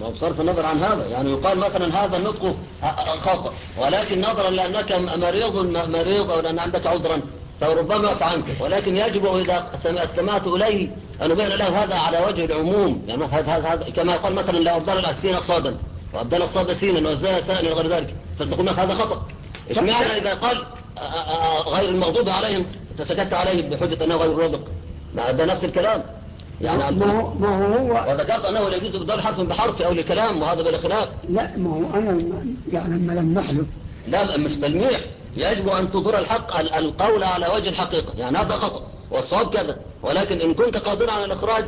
[SPEAKER 1] ما هو بصرف النظر عن هذا. يعني يقال مثلا هذا النطق خطأ. ولكن نظرا لأنك مريض مريض أو لأن عندك عذرا. فربما عنك. ولكن يجب إذا استمعت إليه أن أبين له هذا على وجه العموم. يعني هذا هذا هذا كما يقال مثلا لو أبدل السين صادا. وأبدل الصاد سينا وزاء سائل غير ذلك. لك هذا خطأ. إيش معنى إذا قال غير المغضوب عليهم؟ تسكت عليه بحجة أنه غير رابق. ما ده نفس الكلام. يعني
[SPEAKER 2] ما هو ما هو هو
[SPEAKER 1] وذكرت أنه لا يجوز بدل حرف بحرف أو لكلام وهذا بلا خلاف
[SPEAKER 2] لا ما هو أنا لما- يعني لما لمح له
[SPEAKER 1] لا مش تلميح. يجب أن تظهر الحق ال- القول على وجه الحقيقة. يعني هذا خطأ والصواب كذا. ولكن إن كنت قادرا على الإخراج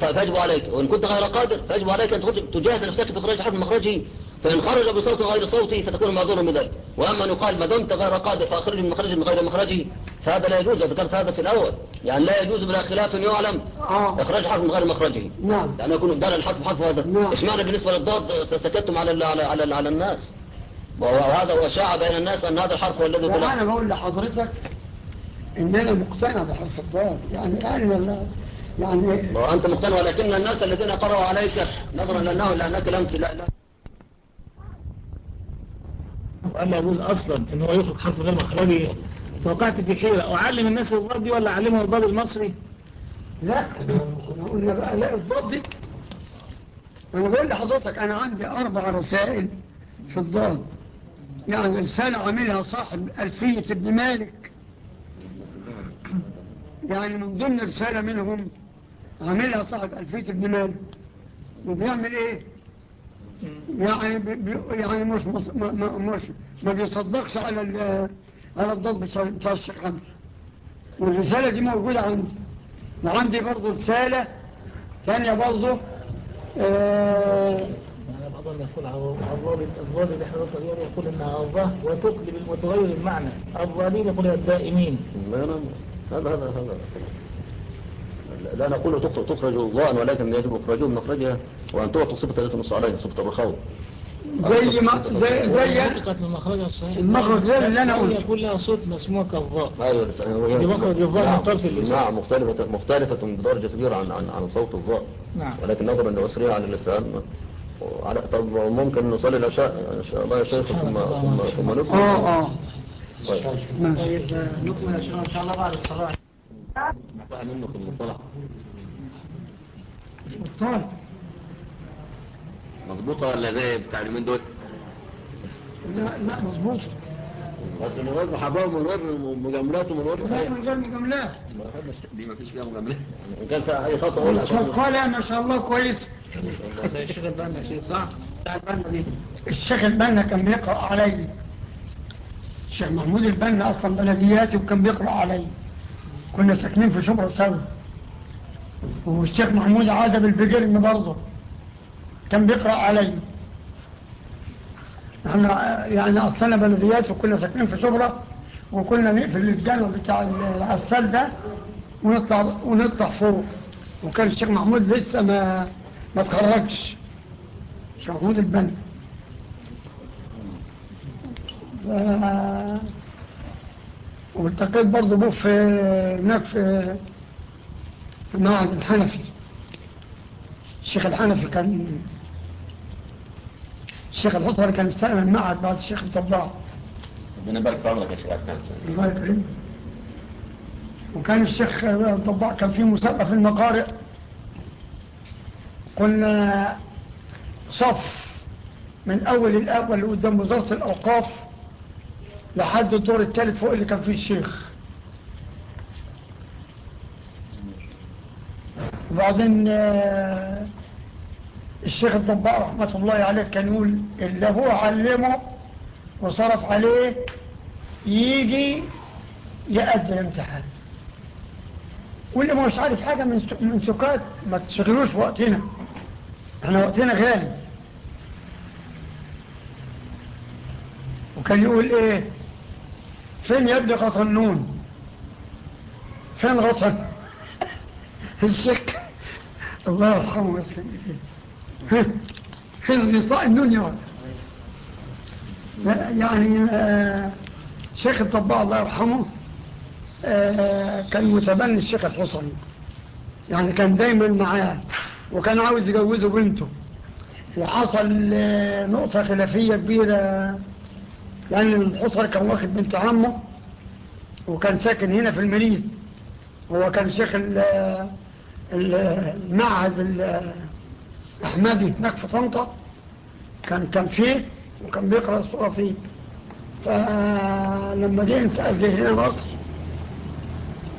[SPEAKER 1] فيجب عليك. وإن كنت غير قادر فيجب عليك أن تجاهد نفسك في إخراج حرف من مخرجه فإن خرج بصوت غير صوتي فتكون معذورا بذلك. وأما أن يقال ما دمت غير قادر فأخرج من مخرج من غير مخرجه فهذا لا يجوز. ذكرت هذا في الأول. يعني لا يجوز بلا خلاف يعلم
[SPEAKER 2] آه.
[SPEAKER 1] إخراج حرف من غير مخرجه.
[SPEAKER 2] نعم.
[SPEAKER 1] لأنه يكون بدل الحرف بحرف هذا.
[SPEAKER 2] نعم.
[SPEAKER 1] إيش معنى بالنسبة للضاد؟ سكتتم على على على, على الناس. وهذا وشاع بين الناس أن هذا الحرف هو الذي
[SPEAKER 2] لا
[SPEAKER 1] طلع
[SPEAKER 2] أنا بقول لحضرتك إن أنا مقتنع بحرف الضاد. يعني يعني والله يعني
[SPEAKER 1] وأنت مقتنع ولكن الناس الذين قرأوا عليك نظرا لأنه لأنك لم لا لا.
[SPEAKER 4] وأما يجوز أصلا إن هو يخرج حرف غير مخرجه فوقعت في حيرة أعلم الناس الضاد دي ولا أعلمهم الضاد المصري؟
[SPEAKER 2] لا إحنا قلنا بقى لا الضاد دي. أنا بقول لحضرتك أنا عندي أربع رسائل في الضاد. يعني رسالة عاملها صاحب ألفية ابن مالك. يعني من ضمن رسالة منهم عاملها صاحب ألفية ابن مالك. وبيعمل إيه؟ يعني بي يعني مش مش ما, بيصدقش على على الضاد بتاع الشيخ حمد والرسالة دي موجودة عندي. وعندي برضو رسالة ثانية برضو آه،
[SPEAKER 4] بعضهم يقول الضاد الضاد اللي إحنا يقول إنها الظاه وتقلب وتغير المعنى. الظالين يقول الدائمين.
[SPEAKER 1] لا لا هذا هذا هذا. لا نقول تخرج ضاء ولكن يجب إخراجه من مخرجها وأن تعطي صفة التي نص عليها صفة الرخاوة.
[SPEAKER 2] زي ما زي زي
[SPEAKER 4] من مخرجها الصحيح.
[SPEAKER 2] المخرج غير اللي أنا قلته
[SPEAKER 4] يكون لها صوت مسموع كالظاء
[SPEAKER 1] أيوه
[SPEAKER 4] دي مخرج الظاء من طرف اللسان
[SPEAKER 1] نعم مختلفة مختلفة بدرجة كبيرة عن عن عن صوت الظاء
[SPEAKER 4] نعم.
[SPEAKER 1] ولكن نظرا لأسرها على اللسان طب ممكن نصلي العشاء؟ إن شاء الله يا شيخ ثم ثم ثم نكمل.
[SPEAKER 2] آه آه.
[SPEAKER 1] طيب.
[SPEAKER 4] نكمل ان شاء الله بعد الصلاه
[SPEAKER 3] سمعتها منه في المصطلح
[SPEAKER 2] طيب
[SPEAKER 3] مظبوطة ولا زي بتاع اليومين دول؟
[SPEAKER 2] لا لا مظبوط.
[SPEAKER 1] بس من غير محاباة ومن غير مجاملات ومن غير
[SPEAKER 2] لا. من غير مجاملات.
[SPEAKER 3] دي ما فيش فيها مجاملات.
[SPEAKER 1] إن كان فيها أي خطأ ولا عشان
[SPEAKER 2] قال ما شاء الله كويس.
[SPEAKER 4] الشيخ البنا
[SPEAKER 2] كان بيقرأ علي. الشيخ محمود البنا أصلا بلدياتي وكان بيقرأ علي. كنا ساكنين في شبرا سوا. والشيخ محمود عادة بالبقرم برضه. كان بيقرأ علي. إحنا يعني أصلنا بلديات وكنا ساكنين في شبرا وكنا نقفل الجنة بتاع العسال ده ونطلع, ونطلع فوق. وكان الشيخ محمود لسه ما ما تخرجش. الشيخ محمود البنا ف- والتقيت برضه في هناك في في معهد الحنفي. الشيخ الحنفي كان الشيخ الحصري كان استلم المعهد بعد الشيخ الطباع.
[SPEAKER 3] ربنا يبارك في عمرك يا شيخ عدنان
[SPEAKER 2] الله يكرمه وكان الشيخ الطباع كان في مسابقة في المقارئ. كنا صف من أول الأول اللي قدام وزارة الأوقاف لحد الدور الثالث فوق اللي كان فيه الشيخ. وبعدين آه، الشيخ الضباء رحمة الله عليه كان يقول اللي هو علمه وصرف عليه يجي يأدي الامتحان. واللي ما مش عارف حاجة من سكات ما تشغلوش وقتنا. إحنا وقتنا غالي. وكان يقول إيه؟ فين يبدي غطنون فين غطن؟ الشك. الله يرحمه ويسلم. إليه فين غطاء النون يا ولد؟ يعني آه، شيخ الطباع الله يرحمه آه، كان متبني الشيخ الحصري يعني كان دايما معاه. وكان عاوز يجوزه بنته. وحصل آه، نقطة خلافية كبيرة لأن الحصري كان واخد بنت عمه وكان ساكن هنا في المريض. هو كان شيخ ال- المعهد ال- الأحمدي هناك في طنطا. كان كان فيه وكان بيقرأ الصورة فيه. فلما جه انتقل هنا مصر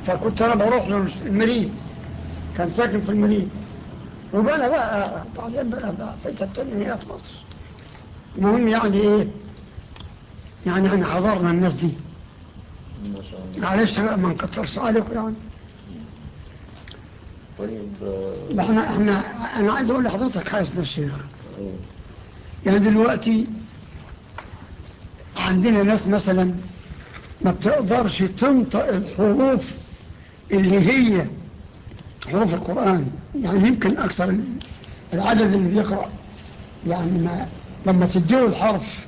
[SPEAKER 2] فكنت أنا بروح له المريض كان ساكن في المريض. وبنى بقى بعدين بنى بقى في تانية هنا في مصر. المهم يعني إيه؟ يعني إحنا حضرنا الناس دي.
[SPEAKER 1] ما شاء الله.
[SPEAKER 2] معلش بقى ما نكترش عليكم يعني.
[SPEAKER 1] طيب
[SPEAKER 2] إحنا إحنا أنا عايز أقول لحضرتك حاجة يا شيخ
[SPEAKER 1] أيوه.
[SPEAKER 2] يعني دلوقتي عندنا ناس مثلا ما بتقدرش تنطق الحروف اللي هي حروف القرآن. يعني يمكن أكثر العدد اللي بيقرأ. يعني ما لما تديه الحرف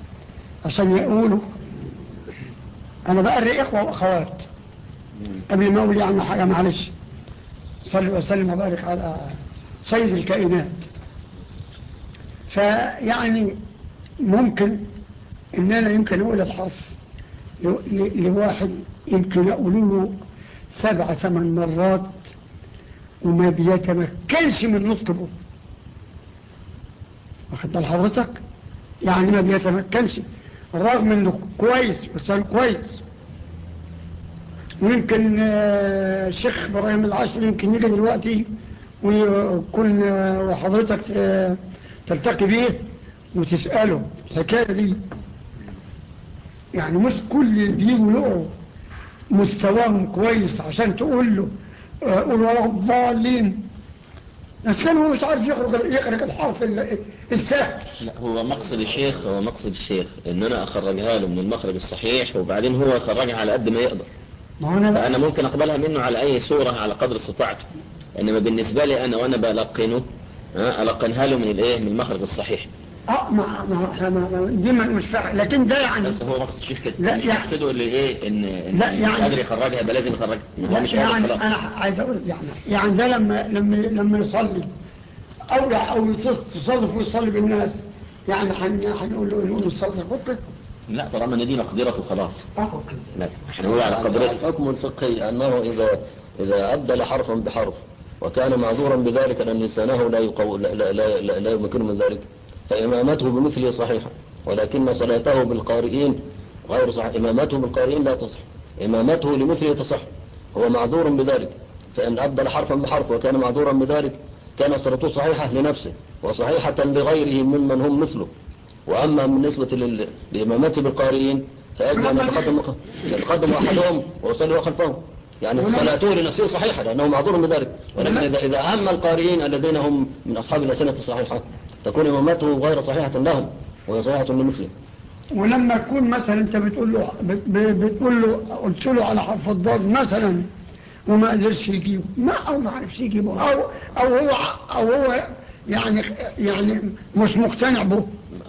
[SPEAKER 2] عشان يقولوا أنا بقري إخوة وأخوات. قبل ما أقول يعني حاجة معلش. صلوا وسلم وبارك على سيد الكائنات. فيعني ممكن إن أنا يمكن أقول الحرف لواحد يمكن أقول له سبع ثمان مرات. وما بيتمكنش من نطقه واخد بال حضرتك؟ يعني ما بيتمكنش رغم إنه كويس وصل كويس. ويمكن آه، الشيخ إبراهيم العاشر يمكن يجي دلوقتي ويكون آه، وحضرتك آه، تلتقي بيه وتسأله الحكاية دي. يعني مش كل اللي بيجوا مستواهم كويس عشان تقول له قول ولا الضالين بس كان هو مش عارف يخرج يخرج الحرف السهل.
[SPEAKER 3] لا هو مقصد الشيخ هو مقصد الشيخ إن أنا أخرجها له من المخرج الصحيح وبعدين هو يخرجها على قد ما يقدر.
[SPEAKER 2] ما أنا
[SPEAKER 3] فأنا ممكن أقبلها منه على أي صورة على قدر استطاعته. إنما بالنسبة لي أنا وأنا بلقنه ها، ألقنها له من الإيه؟ من المخرج الصحيح.
[SPEAKER 2] آه ما ما ما دي مش فاهم. لكن ده يعني
[SPEAKER 3] بس هو مقصد الشيخ كده
[SPEAKER 2] لا،
[SPEAKER 3] مش
[SPEAKER 2] يعني-
[SPEAKER 3] مقصده اللي إيه ان
[SPEAKER 2] لا،
[SPEAKER 3] مش
[SPEAKER 2] يعني-
[SPEAKER 3] قادر يخرجها يبقى لازم يخرجها. هو مش قادر
[SPEAKER 2] يعني
[SPEAKER 3] خلاص.
[SPEAKER 2] أنا عايز أقول يعني يعني ده لما لما لما يصلي أو أو تصادف ويصلي بالناس يعني حن- هنقول له نقول الصلاه الفصل
[SPEAKER 3] لا طالما إن دي مقدرته خلاص آه إحنا نقول على قدرته.
[SPEAKER 1] الحكم الفقهي أنه إذا إذا أبدل حرفا بحرف وكان معذورا بذلك لأن لسانه لا, يقو لا, لا, لا, لا, لا يمكنه من ذلك. فإمامته بمثله صحيحة ولكن صلاته بالقارئين غير صحيح. إمامته بالقارئين لا تصح. إمامته لمثله تصح. هو معذور بذلك. فإن أبدل حرفا بحرف وكان معذورا بذلك كان صلاته صحيحة لنفسه وصحيحة لغيره ممن هم مثله. وأما بالنسبة لل- لإمامته بالقارئين فيجب أن يتقدم يتقدم أحدهم ويصلي خلفهم يعني صلاته لنفسه صحيحة لأنه معذور بذلك. ولكن إذا إذا أهم القارئين الذين هم من أصحاب الأسنة الصحيحة تكون إمامته غير صحيحة لهم وهي صحيحة لمثله
[SPEAKER 2] ولما تكون مثلا أنت بتقول له بتقول له قلت له على حرف الضاد مثلا وما قدرش يجيبه. ما أو ما عرفش يجيبه. أو أو هو أو هو يعني يعني مش مقتنع به.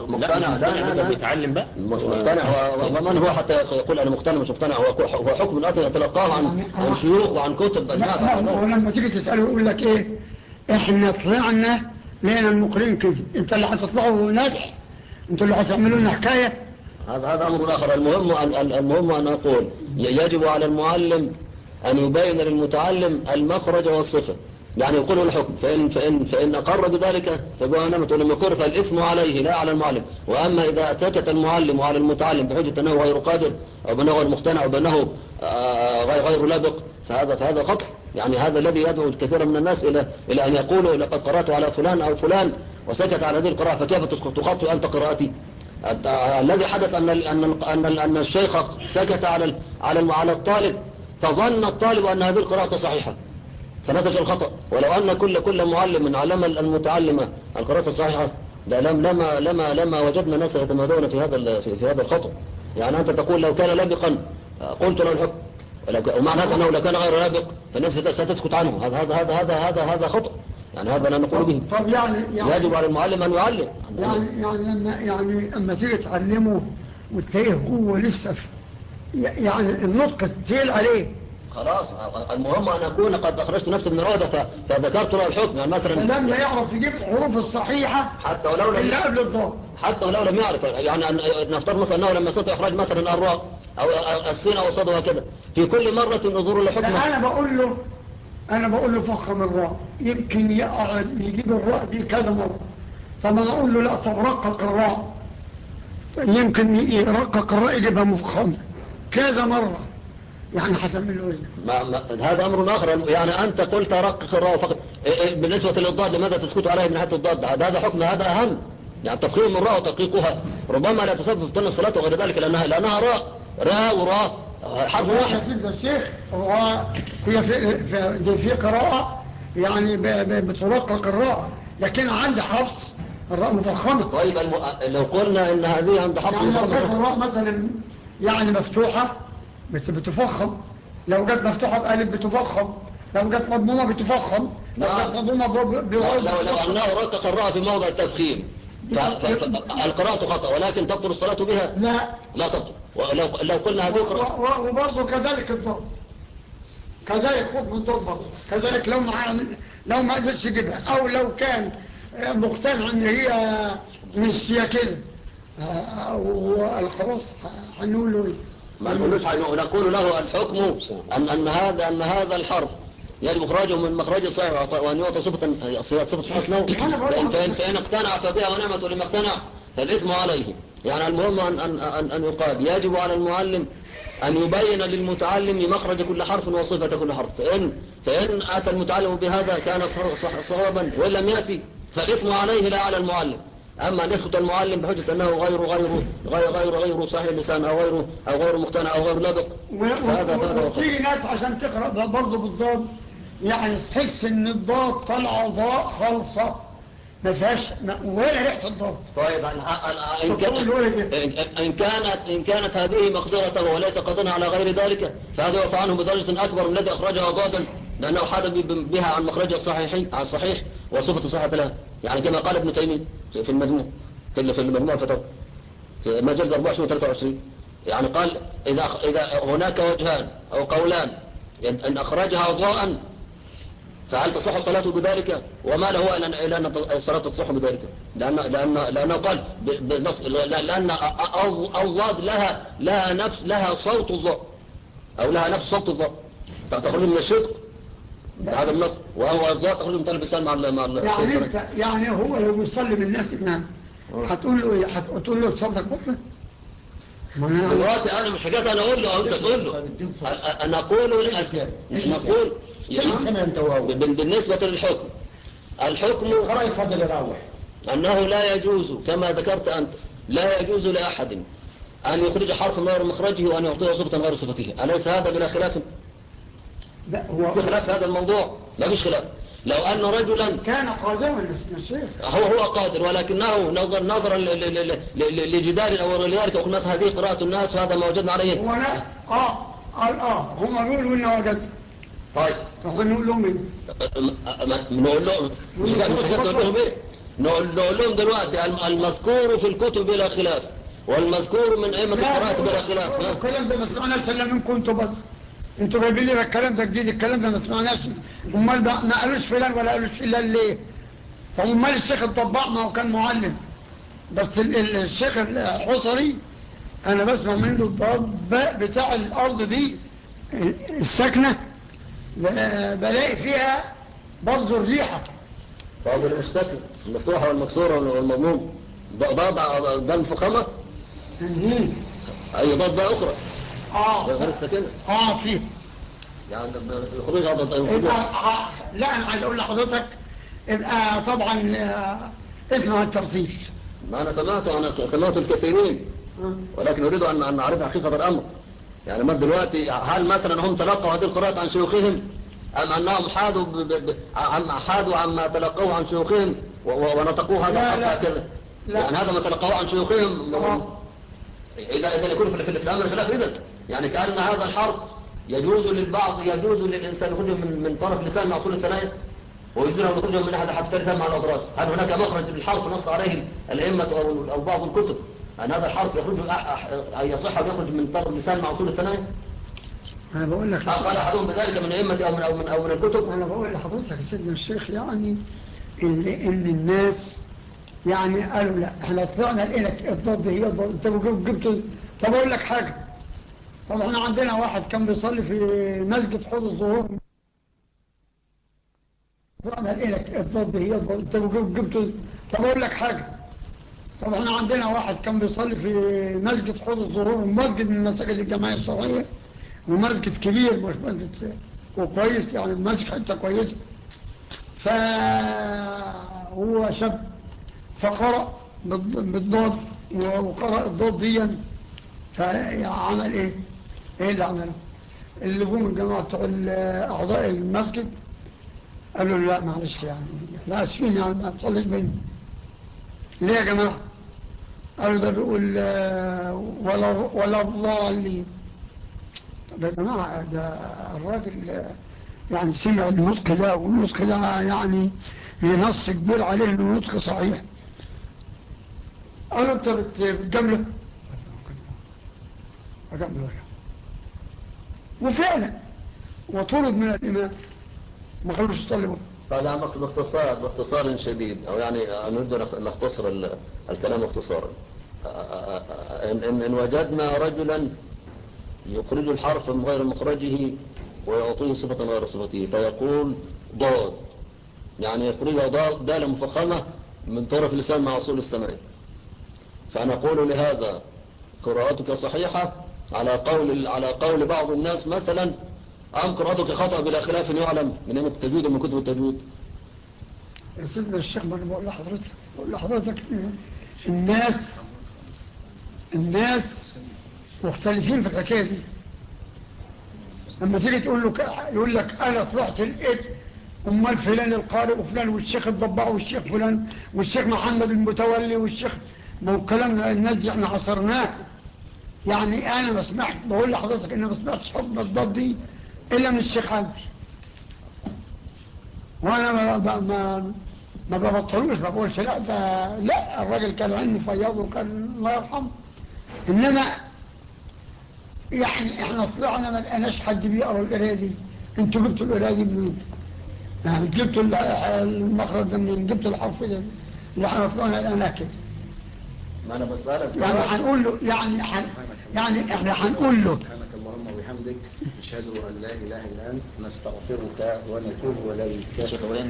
[SPEAKER 1] مقتنع. لا لا لا
[SPEAKER 3] بيتعلم بقى؟
[SPEAKER 1] مش مقتنع. هو- ومن هو حتى يقول أنا مقتنع مش مقتنع. هو هو حكم أصلا يتلقاه عن عن شيوخ وعن كتب
[SPEAKER 2] لا
[SPEAKER 1] ذلك.
[SPEAKER 2] ولما تيجي تسأله يقول لك إيه؟ إحنا طلعنا لقينا المقرين كده أنت اللي هتطلعوا ناجح. أنتوا اللي هتعملوا لنا حكاية.
[SPEAKER 1] هذا هذا أمر آخر. المهم أن المهم أن أقول ي- يجب على المعلم أن يبين للمتعلم المخرج والصفة يعني يقول الحكم. فإن, فإن, فإن أقر بذلك فجهنم ولم يقر فالإثم عليه لا على المعلم. وأما إذا سكت المعلم على المتعلم بحجة أنه غير قادر أو بأنه غير مقتنع أو بأنه غير غير لابق فهذا فهذا خطأ. يعني هذا الذي يدعو كثيرا من الناس إلى إلى أن يقولوا لقد قرأت على فلان أو فلان وسكت على هذه القراءة فكيف تخطئ أنت قراءتي؟ الت- الذي حدث أن أن أن أن الشيخ سكت على على على الطالب فظن الطالب أن هذه القراءة صحيحة. فنتج الخطأ. ولو أن كل كل معلم علم المتعلم القراءة الصحيحة لما لما لما وجدنا ناس يتمادون في هذا في, هذا الخطأ. يعني أنت تقول لو كان لابقا قلت له الحكم. ومعنى هذا أنه لو كان غير لابق فالنفس ستسكت عنه. هذا هذا هذا هذا هذا هذا خطأ. يعني هذا لا نقول به.
[SPEAKER 2] طب يعني يعني
[SPEAKER 1] يجب على المعلم أن يعلم.
[SPEAKER 2] يعني يعني لما يعني اما تيجي تعلمه وتلاقيه هو لسه يعني النطق تقيل عليه.
[SPEAKER 1] خلاص. المهم أن أكون قد أخرجت نفسي من العودة ف- فذكرت له الحكم. يعني مثلا
[SPEAKER 2] لما يعرف يجيب الحروف الصحيحة
[SPEAKER 1] حتى ولو لم
[SPEAKER 2] قبل
[SPEAKER 1] حتى ولو لم يعرف. يعني نفترض مثلا أنه لما يستطيع إخراج مثلا الراء أو السين أو الصاد وهكذا. في كل مرة نظر له
[SPEAKER 2] لا
[SPEAKER 1] حكمه
[SPEAKER 2] أنا بقول له أنا بقول له فخم الراء. يمكن يقعد يجيب الراء دي كذا مرة. فما أقول له لا طب رقق الراء. يمكن يرقق الراء يجيبها مفخمة. كذا مرة. يعني إيه
[SPEAKER 1] ما ما هذا أمر آخر. يعني أنت قلت رقق الراء فقط. إيه إيه بالنسبة للضاد لماذا تسكت عليه من حيث الضاد؟ هذا حكم هذا أهم. يعني تفخيم الراء وتدقيقها ربما لا تسبب في الصلاة وغير ذلك لأنها لأنها راء. راء وراء حرف
[SPEAKER 2] يا
[SPEAKER 1] واحد
[SPEAKER 2] سيدنا الشيخ هو هي في, في, في قراءة يعني ب- ب- بترقق الراء لكن عند حفص الراء مفخمة.
[SPEAKER 1] طيب الم... لو قلنا إن هذه عند حفص
[SPEAKER 2] يعني لو كانت الراء مثلا يعني مفتوحة بت- بتفخم. لو جت مفتوحة بقلب بتفخم. لو جت مضمومة بتفخم. لو
[SPEAKER 1] نعم.
[SPEAKER 2] جت مضمومة ب- ب-
[SPEAKER 1] لو, لو, لو
[SPEAKER 2] بتفخم.
[SPEAKER 1] أنه رقق الراء في موضع التفخيم. فالقراءة خطأ ولكن تبطل الصلاة بها؟
[SPEAKER 2] لا.
[SPEAKER 1] لا تبطل. ولو لو قلنا
[SPEAKER 2] و- وبرضه كذلك الضاد كذلك حكم الضاد برضه كذلك لو ما لو ما قدرش يجيبها. أو لو كان مقتنع إن هي مش هي كده خلاص هنقول له
[SPEAKER 1] ما نقولوش نقول له الحكم أن, أن هذا أن هذا الحرف. يجب إخراجه من مخرج صحيح وأن يعطى له. فإن, فإن, فإن اقتنع فبها ونعمة لما اقتنع. فالإثم عليه يعني المهم أن, أن, أن, أن يقال يجب على المعلم أن يبين للمتعلم مخرج كل حرف وصفة كل حرف. فإن, فإن أتى المتعلم بهذا كان صوابا وإن لم يأتي فالإثم عليه لا على المعلم. أما أن يسكت المعلم بحجة أنه غير غير غير غير, غير صحيح اللسان أو غير أو غير مقتنع أو غير فهذا
[SPEAKER 2] و-
[SPEAKER 1] هذا
[SPEAKER 2] وفي ناس عشان تقرأ برضه بالضاد يعني تحس إن الضاد طالعه ضاء خالصه ما فيهاش ولا ريحة الضاد
[SPEAKER 1] طيب أن أن- إن كان-
[SPEAKER 2] تقول ولا كده.
[SPEAKER 1] إن- إن كانت إن كانت هذه مقدرته وليس قادرا على غير ذلك فهذا يرفع عنه بدرجة أكبر من الذي أخرجها ضادا لأنه حاد بها عن مخرجها الصحيح عن صحيح وصفة صحة لها. يعني كما قال ابن تيمية في المجموع في في المجموع الفتاوى. في مجلد 24 و 23 يعني قال إذا إذا هناك وجهان أو قولان إن أخرجها ضاء فهل تصح صلاته بذلك؟ وما له إلا أن- الصلاة تصح بذلك. لأن لأن لأنه قال ب- بالنص لأن الضاد لها لها نفس لها صوت الضاء أو لها نفس صوت الضاء تخرج من الشدق هذا النص. وهو الضاء تخرج من طلب اللسان مع ال- مع ال-
[SPEAKER 2] يعني انت يعني هو لو بيصلي بالناس امام هتقول له إيه؟ هتقول له ما أنا-
[SPEAKER 1] دلوقتي أنا مش حاجات أنا أقول له أو أنت تقول له. أ- أنا أقول يعني بال- بالنسبة للحكم. الحكم
[SPEAKER 5] قرأ يفضل يراوح
[SPEAKER 1] أنه لا يجوز كما ذكرت أنت لا يجوز لأحد أن يخرج حرف من غير مخرجه وأن يعطيه صفة غير صفته أليس هذا بلا خلاف؟
[SPEAKER 2] لا هو
[SPEAKER 1] في خلاف هذا الموضوع. ما فيش خلاف. لو أن رجلا
[SPEAKER 2] كان الشيخ
[SPEAKER 1] هو هو قادر ولكنه نظر نظرا ل- لجدال أو لذلك مثلا هذه قراءة الناس وهذا ما وجدنا عليه.
[SPEAKER 2] هو لا قال آه هم بيقولوا إنه وجدت
[SPEAKER 1] طيب.
[SPEAKER 2] نقول لهم إيه؟
[SPEAKER 1] نقول لهم مش نقول لهم إيه؟ نقول لهم دلوقتي الم- المذكور في الكتب بلا خلاف والمذكور من أئمة القراءة بلا خلاف؟
[SPEAKER 2] الكلام ده ما سمعناش إلا منكم أنتوا بس. أنتوا جايبين لي الكلام ده جديد الكلام ده ما سمعناش. أمال بقى ما قالوش فلان ولا قالوش فلان ليه؟ فامال الشيخ الضباع ما هو كان معلم. بس ال- ال- الشيخ الحصري أنا بسمع منه الضباء بتاع الأرض دي ال- الساكنة. ب- بلاقي فيها برضه الريحة.
[SPEAKER 1] طب المستكن المفتوحة والمكسورة والمضموم ضاد ده الفخامة؟
[SPEAKER 2] مم.
[SPEAKER 1] أي ضاد بقى أخرى.
[SPEAKER 2] آه.
[SPEAKER 1] غير الساكنة
[SPEAKER 2] آه فيه.
[SPEAKER 1] يعني الخروج هذا
[SPEAKER 2] آه، لا أنا عايز أقول لحضرتك يبقى طبعا آه، اسمها الترتيل
[SPEAKER 1] ما أنا سمعته أنا سمعت الكثيرين ولكن أريد أن أن أعرف حقيقة الأمر. يعني ما دلوقتي هل مثلا هم تلقوا هذه القراءة عن شيوخهم أم أنهم حادوا ب... ب... عم حادوا عما تلقوه عن شيوخهم و... و... ونطقوه هذا
[SPEAKER 2] لا،
[SPEAKER 1] الحق
[SPEAKER 2] لا.
[SPEAKER 1] هكذا
[SPEAKER 2] لا.
[SPEAKER 1] يعني هذا ما تلقوه عن شيوخهم. إذا إذا يكون في, في, الأمر خلاف إذا يعني كأن هذا الحرف يجوز للبعض يجوز للإنسان يخرجه من من طرف لسان مع أصول ويجوز له أن يخرجه من أحد حرفتي لسان مع الأضراس هل هناك مخرج للحرف نص عليه الأئمة أو, أو بعض الكتب أن هذا الحرف يخرج. أن يصح أن يخرج من طرف لسان مع أصول الثنايا
[SPEAKER 2] أنا بقول لك
[SPEAKER 1] قال أحدهم بذلك من أئمة أو من أو من, أو من الكتب.
[SPEAKER 2] أنا بقول لحضرتك سيدنا الشيخ يعني ان إن الناس يعني قالوا لا إحنا طلعنا لقينا الضد هي الضد طب جب- جبت طب أقول لك حاجة. طب إحنا عندنا واحد كان بيصلي في مسجد حوض الظهور طلعنا لقينا الضد هي الضد طب جب- جبت طب أقول لك حاجة. طب إحنا عندنا واحد كان بيصلي في مسجد حوض الظهور مسجد من مساجد الجماعة الشرعيه ومسجد كبير مش مسجد وكويس يعني ماسك حتة كويسة. فهو شاب فقرأ بالض- بالضاد وقرأ الضاد ديا فعمل إيه؟ إيه اللي عمله؟ اللي جم ال- اعضاء المسجد قالوا لا معلش يعني لا آسفين يعني ما تصليش بينا ليه يا جماعة؟ آه، ولا ولا الضالين طب يا جماعة ده الراجل يعني سمع النطق ده والنطق ده يعني نص كبير عليه إنه نطق صحيح. بت- بتجامله؟ أجامله. ولا وفعلا وطرد من الإمام. ما خلوش يصلي
[SPEAKER 1] طبعا باختصار باختصار شديد أو يعني نريد أن نختصر ال- الكلام اختصارا إن, إن, وجدنا رجلا يخرج الحرف من غير مخرجه ويعطيه صفة غير صفته فيقول ضاد. يعني يخرجها ضاد دالة مفخمة من طرف لسان مع أصول السماء فنقول لهذا قراءتك صحيحة على قول على قول بعض الناس مثلا أم قراءتك خطأ بلا خلاف يعلم؟ من أئمة التجويد ومن كتب التجويد.
[SPEAKER 2] يا سيدنا الشيخ بقول لحضرتك بقول لحضرتك الناس الناس مختلفين في الحكاية دي. لما تيجي تقول له ك- يقول لك أنا طلعت لقيت أمال فلان القارئ وفلان والشيخ الضباع والشيخ فلان والشيخ محمد المتولي والشيخ ما هو الكلام ده الناس دي إحنا عصرناه يعني أنا ما سمعت بقول لحضرتك ان ما سمعتش حكم الضد دي إلا من الشيخ عبد وأنا ما ما ما ببطلوش ما بقولش لا ده لا الراجل كان علمي فياض وكان الله يرحمه. إنما يعني إحنا طلعنا ما لقيناش حد بيقرا القرايه دي أنتوا جبتوا القرايه دي منين؟ يعني جبتوا ال- المخرج ده منين؟ جبتوا الحرف ده اللي إحنا طلعنا لقيناه كده
[SPEAKER 1] ما أنا بسألك.
[SPEAKER 2] يعني هنقول له يعني حن يعني إحنا هنقول له
[SPEAKER 5] سبحانك اللهم وبحمدك. نشهد أن لا إله إلا أنت نستغفرك ونتوب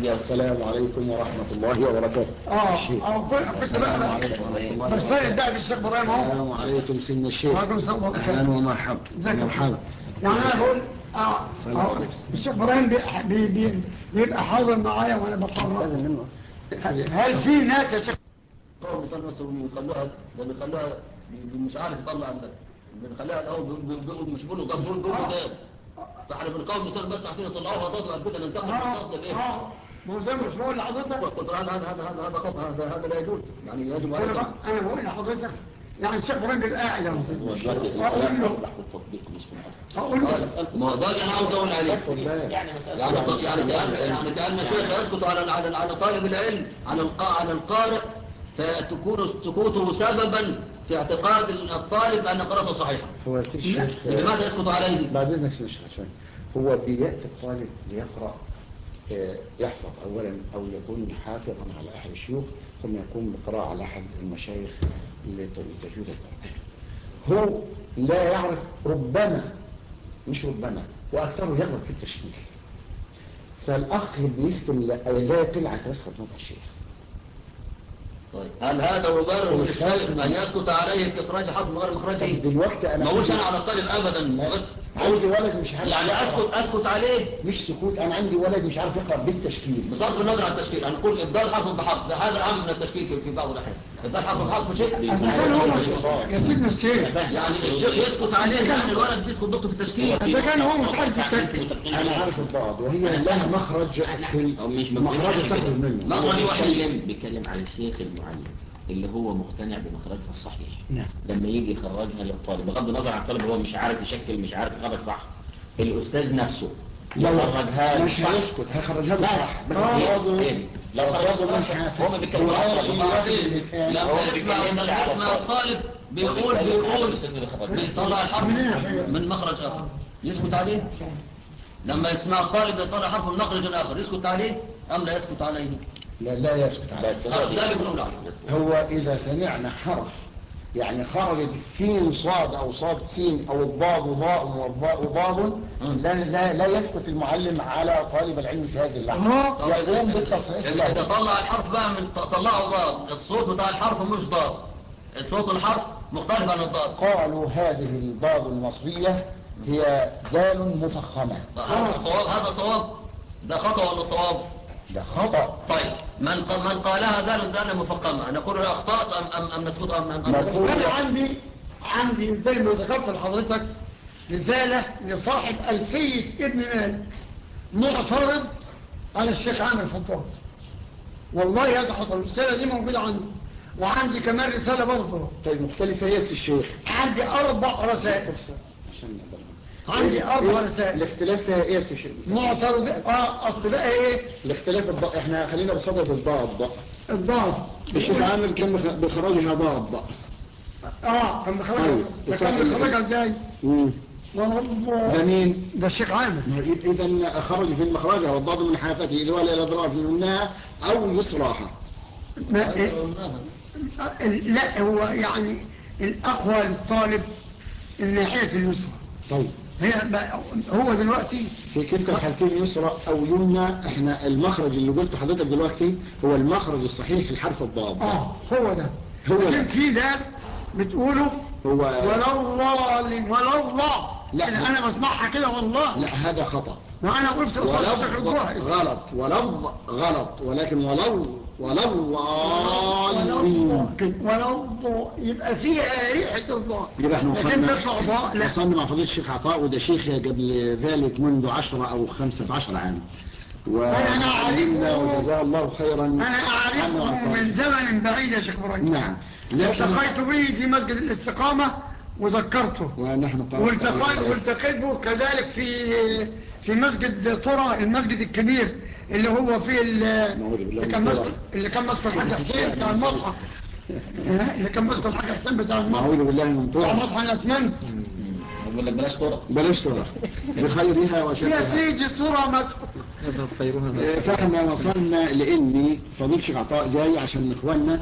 [SPEAKER 3] دياز
[SPEAKER 5] السلام عليكم ورحمة الله وبركاته. الشيخ.
[SPEAKER 2] كنت- كنت
[SPEAKER 5] السلام
[SPEAKER 2] بقى
[SPEAKER 5] عليكم
[SPEAKER 2] بس ده بالشيخ إبراهيم اهو
[SPEAKER 5] السلام عليكم سن الشيخ.
[SPEAKER 2] وعليكم السلام ورحمة الله.
[SPEAKER 5] أهلا ومرحبا.
[SPEAKER 2] ازيك يا يعني أنا بقول آه
[SPEAKER 5] آه،.
[SPEAKER 2] الشيخ إبراهيم بي- بي- بي- بيبقى حاضر معايا وأنا بطلع. هل في ناس يا شيخ؟
[SPEAKER 1] مثلا مثلا بيخلوها ده بيخلوها بي- مش عارف يطلع ال- بنخليها الأول بيقول- بيقول- بيقول- مش بيقولوا ضد بيقولوا بيقولوا ضد فاحنا بنقاوم مثال بس عشان يطلعوها ضد بعد كده ننتقد
[SPEAKER 2] آه
[SPEAKER 1] الضد ليه؟
[SPEAKER 2] آه ما هو زي ما مش بقول لحضرتك
[SPEAKER 1] قلت له هذا هذا هذا هذا هذا خطأ هذا هذا لا يجوز. يعني يجب
[SPEAKER 2] أنا أنا بقول لحضرتك يعني الشيخ إبراهيم بيبقى قاعد
[SPEAKER 3] دلوقتي أقول
[SPEAKER 2] له أقول له
[SPEAKER 1] ما هو ده اللي أنا عاوز أقول عليه.
[SPEAKER 3] يعني
[SPEAKER 1] يعني يعني كأن يعني كأن الشيخ يسكت على على على طالب العلم على القا على القارئ فتكون سكوته سببا في اعتقاد الطالب أن قراءته صحيحة.
[SPEAKER 5] هو
[SPEAKER 1] لماذا يسكت عليه؟
[SPEAKER 5] بعد إذنك سن الشيخ شوي هو بيأتي الطالب ليقرأ آه، يحفظ اولا أو يكون حافظا على أحد الشيوخ ثم يقوم بقراءة على أحد المشايخ لتجويد القرآن. هو لا يعرف ربما مش ربما وأكثره يغلط في التشكيل فالأخ اللي بيختم لا يقل عن ثلاث خطوات الشيخ.
[SPEAKER 1] طيب. هل هذا مبرر للشيخ أن يسكت عليه في إخراج حرف من غير؟
[SPEAKER 5] طب دلوقتي أنا
[SPEAKER 1] ما أقولش أنا على الطالب أبدا
[SPEAKER 5] عندي ولد مش عارف
[SPEAKER 1] يعني
[SPEAKER 5] يقرأ.
[SPEAKER 1] أسكت أسكت عليه؟
[SPEAKER 5] مش سكوت أنا عندي ولد مش عارف يقرأ بالتشكيل.
[SPEAKER 1] بصرف النظر عن التشكيل هنقول إبدال حرف بحرف. ده هذا أهم من التشكيل في- بعض الأحيان. إبدال حرف بحرف شيء
[SPEAKER 2] مش يا سيدنا الشيخ.
[SPEAKER 1] يعني الشيخ يسكت عليه يعني الولد بيسكت دكتور في التشكيل.
[SPEAKER 2] إذا كان هو مش عارف يسكت.
[SPEAKER 5] أنا عارف الضاد وهي لها مخرج في
[SPEAKER 3] أو مش
[SPEAKER 5] مخرج تخرج منه.
[SPEAKER 1] مخرج
[SPEAKER 3] بيتكلم بيتكلم على الشيخ المعلم. اللي هو مقتنع بمخرجها الصحيح.
[SPEAKER 5] نعم.
[SPEAKER 3] لما يجي يخرجها للطالب بغض النظر عن الطالب هو مش عارف يشكل مش عارف يخرج صح. الأستاذ نفسه
[SPEAKER 5] لو
[SPEAKER 3] يخرجها له
[SPEAKER 5] مش. هيسكت هيخرجها له صح بس
[SPEAKER 3] آه.
[SPEAKER 5] برضه
[SPEAKER 3] إيه؟ لو خرجها
[SPEAKER 5] مش
[SPEAKER 3] هو ما بيتكلمش
[SPEAKER 1] لما يسمع لما يسمع
[SPEAKER 3] الطالب.
[SPEAKER 1] بيقول بيقول
[SPEAKER 3] الأستاذ خرجها.
[SPEAKER 1] بيطلع الحرف من مخرج آخر. يسكت عليه؟ لما يسمع الطالب يطلع حرف من مخرج آخر. يسكت عليه؟ أم لا يسكت عليه؟
[SPEAKER 5] لا لا يسكت
[SPEAKER 1] بنقول عليه
[SPEAKER 5] هو إذا سمعنا حرف يعني خرجت السين صاد أو صاد سين أو الضاد ضاء والضاء ضاد لا, لا, لا يسكت المعلم على طالب العلم في هذه اللحظة. يقوم بالتصحيح
[SPEAKER 1] إذا طلع الحرف بقى من طلعه ضاد الصوت بتاع الحرف مش ضاد. صوت الحرف مختلف عن الضاد.
[SPEAKER 5] قالوا هذه الضاد المصرية هي دال مفخمة.
[SPEAKER 1] هذا صواب هذا صواب؟ ده خطأ ولا صواب؟
[SPEAKER 5] ده خطأ.
[SPEAKER 1] طيب من من قالها دال مفخمة نقول له أخطأت أم أم أم نسكت أم أم
[SPEAKER 5] مظبوط.
[SPEAKER 2] أنا عندي عندي زي ما ذكرت لحضرتك. رسالة لصاحب ألفية ابن مالك. معترض على الشيخ عامر فضال. والله هذا حصل الرسالة دي موجودة عندي. وعندي كمان رسالة برضه.
[SPEAKER 5] طيب مختلفة يس الشيخ.
[SPEAKER 2] عندي أربع رسائل.
[SPEAKER 5] عشان نقدر
[SPEAKER 2] عندي أربع
[SPEAKER 5] إيه؟
[SPEAKER 2] رسائل
[SPEAKER 5] الاختلاف فيها إيه يا سي
[SPEAKER 2] معترض آه أصل بقى إيه
[SPEAKER 5] الاختلاف الضاء إحنا خلينا بصدد الضاد
[SPEAKER 2] الضاد
[SPEAKER 5] الشيخ عامر كان بخ- بخراجها ضاد
[SPEAKER 2] آه كان بيخرجها
[SPEAKER 5] طيب.
[SPEAKER 2] كان؟
[SPEAKER 5] مم.
[SPEAKER 2] والله-
[SPEAKER 5] ده مين؟
[SPEAKER 2] ده الشيخ عامر
[SPEAKER 5] إذا خرج في مخرجها والضاد من حافته الوالي إلى الاضراس منها أو يسراها
[SPEAKER 2] ما إيه؟ لا هو يعني الأقوى للطالب الناحية اليسرى
[SPEAKER 5] طيب
[SPEAKER 2] هي هو دلوقتي
[SPEAKER 5] في كلتا الحالتين يسرى أو يمنى. إحنا المخرج اللي قلته حضرتك دلوقتي هو المخرج الصحيح لحرف الضاد.
[SPEAKER 2] آه هو ده.
[SPEAKER 5] هو ده.
[SPEAKER 2] في ناس بتقوله
[SPEAKER 5] هو
[SPEAKER 2] ولا الظالم ولا الله.
[SPEAKER 5] لا.
[SPEAKER 2] لا أنا بسمعها كده والله.
[SPEAKER 5] لا هذا خطأ.
[SPEAKER 2] وأنا قلت الجوهري
[SPEAKER 5] غلط. ولو غلط. ولكن ولو ولو ضالين
[SPEAKER 2] ولو يبقى فيها ريحة الضاء
[SPEAKER 5] يبقى
[SPEAKER 2] إحنا
[SPEAKER 5] وصلنا وصلنا مع فضيلة الشيخ عطاء وده شيخ قبل ذلك منذ عشرة أو خمسة عشر عام.
[SPEAKER 2] أنا
[SPEAKER 5] وعلمنا
[SPEAKER 2] أعرفه.
[SPEAKER 5] وجزاه الله خيرا
[SPEAKER 2] أنا أعرفه من زمن بعيد يا شيخ إبراهيم.
[SPEAKER 5] نعم.
[SPEAKER 2] التقيت به في مسجد الاستقامة وذكرته.
[SPEAKER 5] ونحن
[SPEAKER 2] والتقيت. والتقيت به كذلك في في مسجد طرى المسجد الكبير. اللي هو
[SPEAKER 5] بالله
[SPEAKER 2] اللي كان. مسجد اللي كان مسجد الحاج حسين بتاع المصحف اللي كان مسجد الحاج حسين بتاع المصحف
[SPEAKER 5] نعوذ بالله من
[SPEAKER 2] بتاع
[SPEAKER 5] طرق
[SPEAKER 2] مصحف الاسمنت
[SPEAKER 3] بقول لك بلاش طرق.
[SPEAKER 5] بلاش طرق. بخيرها
[SPEAKER 2] يا
[SPEAKER 5] وشرها.
[SPEAKER 2] سيدي طرى ما
[SPEAKER 5] فاحنا وصلنا لإني فضيل شيخ عطاء جاي عشان إخواننا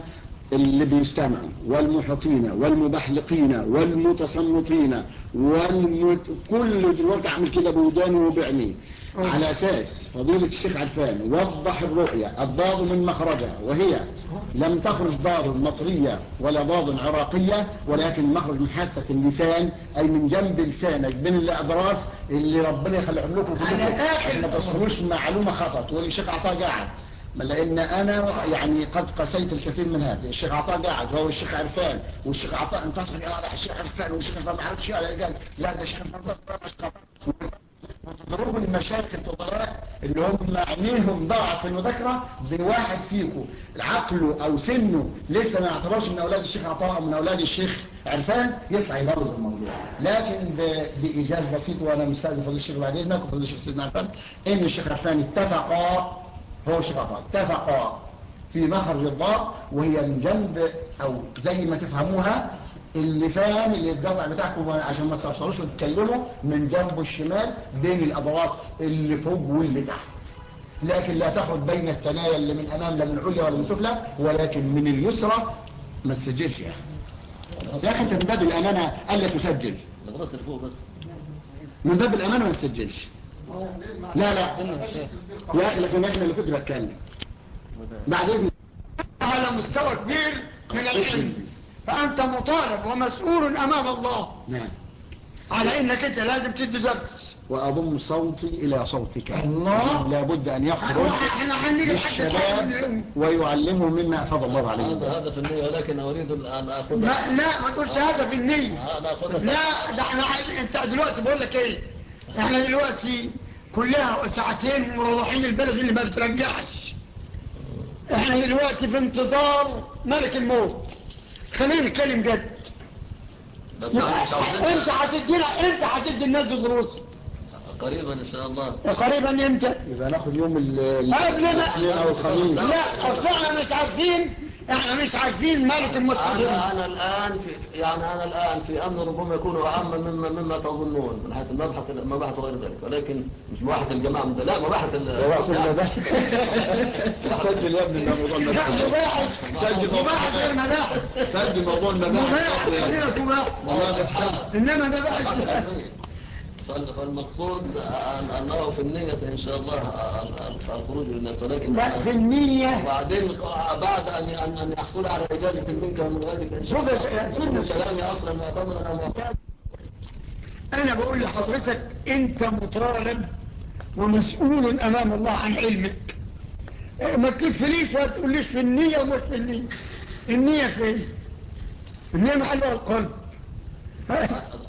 [SPEAKER 5] اللي بيستمعوا والمحيطين والمبحلقين والمتصنطين والمت... كل دلوقتي عامل كده بودانه وبعينيه على أساس فضيلة الشيخ عرفان وضح الرؤية الضاد من مخرجها وهي لم تخرج ضاد مصرية ولا ضاد عراقية ولكن مخرج من حافة اللسان أي من جنب لسانك بين الاضراس اللي ربنا يخليهم لكم.
[SPEAKER 2] على آخر
[SPEAKER 5] ما معلومة خطأ. تقول الشيخ عطاء قاعد. ما لأن أنا يعني قد قسيت الكثير من هذا. الشيخ عطاء قاعد وهو الشيخ عرفان والشيخ عطاء انتصر هذا الشيخ عرفان والشيخ عرفان ما عرفش قال قال لا ده الشيخ عرفان. وتضربوا المشايخ الفضلاء اللي هم عينيهم ضاعت في المذاكرة بواحد فيكم. عقله أو سنه لسه ما يعتبرش من أولاد الشيخ عطاء أو من أولاد الشيخ عرفان يطلع يبرز الموضوع. لكن ب- بإيجاز بسيط وأنا مستاذن فضل الشيخ بعد إذنك وفضل الشيخ سيدنا عرفان إن الشيخ عرفان اتفقا هو الشيخ عطاء اتفقا في مخرج الضاء وهي من جنب أو زي ما تفهموها اللسان اللي الدفع بتاعكم عشان ما توصلوش وتتكلموا من جنبه الشمال بين الاضراس اللي فوق واللي تحت. لكن لا تخرج بين الثنايا اللي من أمام لا من العليا ولا من السفلى ولكن من اليسرى ما تسجلش يا أخي. يا أخي أنت من باب الأمانة ألا تسجل.
[SPEAKER 1] الغرس اللي فوق بس.
[SPEAKER 5] من باب الأمانة ما تسجلش. لا لا. يا أخي لكن إحنا اللي كنت بتكلم. بعد إذن
[SPEAKER 2] على مستوى كبير من العلم. فأنت مطالب ومسؤول أمام الله.
[SPEAKER 5] نعم.
[SPEAKER 2] على إنك أنت لازم تدي درس.
[SPEAKER 5] وأضم صوتي إلى صوتك.
[SPEAKER 2] الله.
[SPEAKER 5] لابد أن يخرج للشباب ويعلمهم مما أفضل الله عليه
[SPEAKER 1] هذا هذا في النية ولكن أريد أن أخذ
[SPEAKER 2] لا لا ما تقولش هذا في النية.
[SPEAKER 1] أخذ
[SPEAKER 2] لا ده إحنا أنت دلوقتي بقول لك إيه؟ إحنا دلوقتي كلها ساعتين ومروحين البلد اللي ما بترجعش. إحنا دلوقتي في انتظار ملك الموت. خلينا نتكلم جد.
[SPEAKER 1] بس
[SPEAKER 2] انت هتدينا انت هتدي الناس دروس
[SPEAKER 1] قريبا إن شاء الله.
[SPEAKER 2] قريبا إمتى؟
[SPEAKER 5] يبقى ناخد يوم ال
[SPEAKER 2] قبل ما
[SPEAKER 5] الاثنين أو الخميس.
[SPEAKER 2] لا أصل إحنا مش عارفين إحنا مش عارفين ملك الموت
[SPEAKER 1] أنا أنا الآن في يعني أنا الآن في أمن ربما يكون أعم مما مما تظنون من حيث المبحث المباحث وغير ذلك ولكن مش مباحث الجماعة من ده لا مباحث ال
[SPEAKER 5] وقت المباحث. سجل يا ابني موضوع المباحث.
[SPEAKER 2] مباحث.
[SPEAKER 5] سجل موضوع
[SPEAKER 2] مباحث غير مباحث.
[SPEAKER 5] سجل موضوع
[SPEAKER 2] مباحث.
[SPEAKER 5] المباحث
[SPEAKER 2] خلينا مباحث
[SPEAKER 5] والله ده حل
[SPEAKER 2] إنما مباحث.
[SPEAKER 1] فالمقصود أن- أنه في النية إن شاء الله ال- ال- الخروج للناس ولكن
[SPEAKER 2] لا في النية.
[SPEAKER 1] وبعدين بعد أن أن أن يحصل على إجازة منك ومن غيرك إن شاء الله. كلامي أصلا معتمدا أو
[SPEAKER 2] أنا بقول لحضرتك أنت مطالب ومسؤول أمام الله عن علمك. ما تلفليش وما تقوليش في النية وما تقوليش النية فين؟ النية محلها القلب.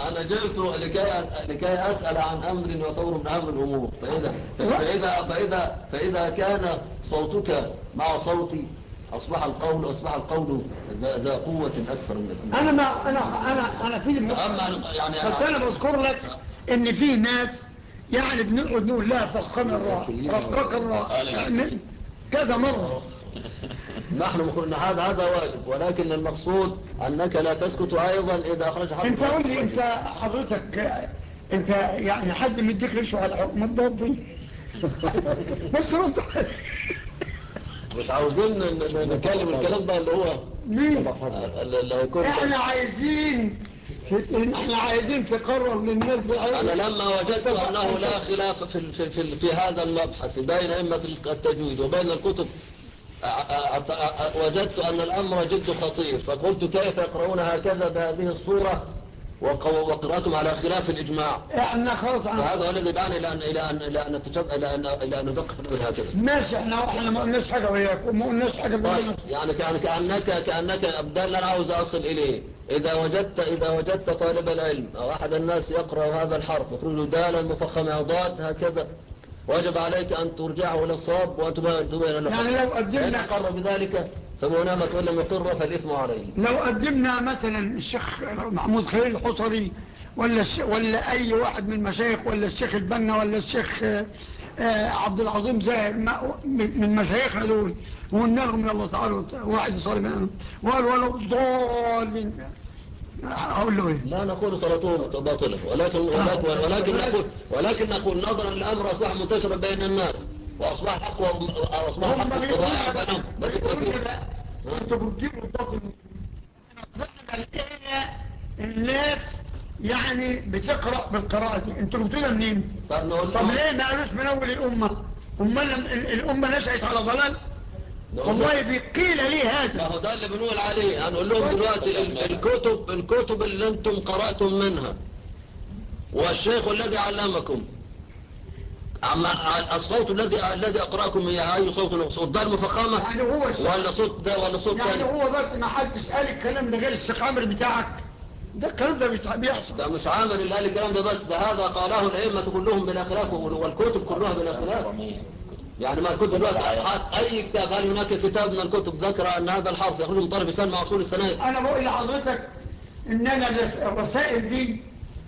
[SPEAKER 1] أنا جئت لكي لكي أسأل عن أمر يعتبر من أهم الأمور. فإذا فإذا فإذا فإذا كان صوتك مع صوتي أصبح القول أصبح القول ذا قوة أكثر من الأمر
[SPEAKER 2] أنا ما أنا أنا أنا في
[SPEAKER 1] يعني
[SPEAKER 2] بس أنا بذكر لك إن في ناس يعني بنقعد نقول لا الراء رقق الراء يعني كذا مرة.
[SPEAKER 1] نحن مخرج هذا هذا واجب ولكن المقصود أنك لا تسكت أيضا إذا أخرج حد
[SPEAKER 2] أنت قول لي أنت حضرتك أنت يعني حد مديك رشوة على الحكم؟ الضبطي بس رد
[SPEAKER 1] مش عاوزين نتكلم الكلام ده اللي هو
[SPEAKER 2] مين؟
[SPEAKER 1] اللي هيكون
[SPEAKER 2] إحنا عايزين إحنا عايزين تقرر للناس
[SPEAKER 1] أنا لما وجدت أنه لا خلاف في, في, في, في هذا المبحث بين أئمة التجويد وبين الكتب وجدت أن الأمر جد خطير فقلت كيف يقرؤون هكذا بهذه الصورة وق- وقراءتهم على خلاف الإجماع؟
[SPEAKER 2] إحنا خلاص عن
[SPEAKER 1] فهذا هو الذي دعاني إلى أن إلى أن إلى أن نتشب إلى أن إلى أن ندقق في هكذا.
[SPEAKER 2] ماشي إحنا إحنا ما قلناش حاجة وياك وما قلناش حاجة
[SPEAKER 1] طيب يعني كأن كأنك كأنك ده اللي أنا عاوز أصل إليه. إذا وجدت إذا وجدت طالب العلم أو أحد الناس يقرأ هذا الحرف يخرج له دالا مفخم ضاد هكذا. وجب عليك أن ترجعه إلى الصواب وأن تبين تبين له
[SPEAKER 2] يعني لو قدمنا
[SPEAKER 1] أقر بذلك فبونامة ولا مقر فالإثم عليه.
[SPEAKER 2] لو قدمنا مثلا الشيخ محمود خليل الحصري ولا. ولا أي واحد من المشايخ ولا الشيخ البنا ولا الشيخ آه، عبد العظيم زاهر من من مشايخنا دول وقلنا لهم يلا تعالوا واحد يصلي معنا وقال ولا الضالين. أقول له إيه؟
[SPEAKER 1] لا نقول صلاته باطلة ولكن ولكن ولكن نقول ولكن نقول نظرا للأمر أصبح منتشرا بين الناس وأصبح الحق وأصبح بينهم.
[SPEAKER 2] بيقولوا بقى، أنتوا بتجيبوا الضغط الناس يعني بتقرأ بالقراءة. دي أنتوا بتقولها منين؟
[SPEAKER 1] طب نقول
[SPEAKER 2] طب ليه ما قالوش من أول الأمة؟ أمال لم- ال- الأمة نشأت على ضلال؟ والله بقيل لي
[SPEAKER 1] ما
[SPEAKER 2] هذا.
[SPEAKER 1] هو ده اللي بنقول عليه. هنقول لهم دلوقتي ال- الكتب الكتب اللي أنتم قرأتم منها. والشيخ الذي علمكم. أما الصوت الذي الذي أقرأكم إياه أي صوت صوت ده المفخمة؟
[SPEAKER 2] يعني هو الشيخ
[SPEAKER 1] ولا صوت ده ولا صوت
[SPEAKER 2] يعني
[SPEAKER 1] تاني؟
[SPEAKER 2] هو بس ما حدش قال الكلام ده غير الشيخ عمرو بتاعك. ده الكلام ده بيحصل.
[SPEAKER 1] ده مش عامل اللي قال الكلام ده بس ده هذا قاله الأئمة كلهم بلا خلاف والكتب كلها بلا خلاف يعني ما الكتب دلوقتي أي كتاب هل هناك كتاب من الكتب؟ ذكر أن هذا الحرف يخرج من طرف لسان مع أصول الثنائي.
[SPEAKER 2] أنا بقول لحضرتك ان أنا الرس- الرسائل دي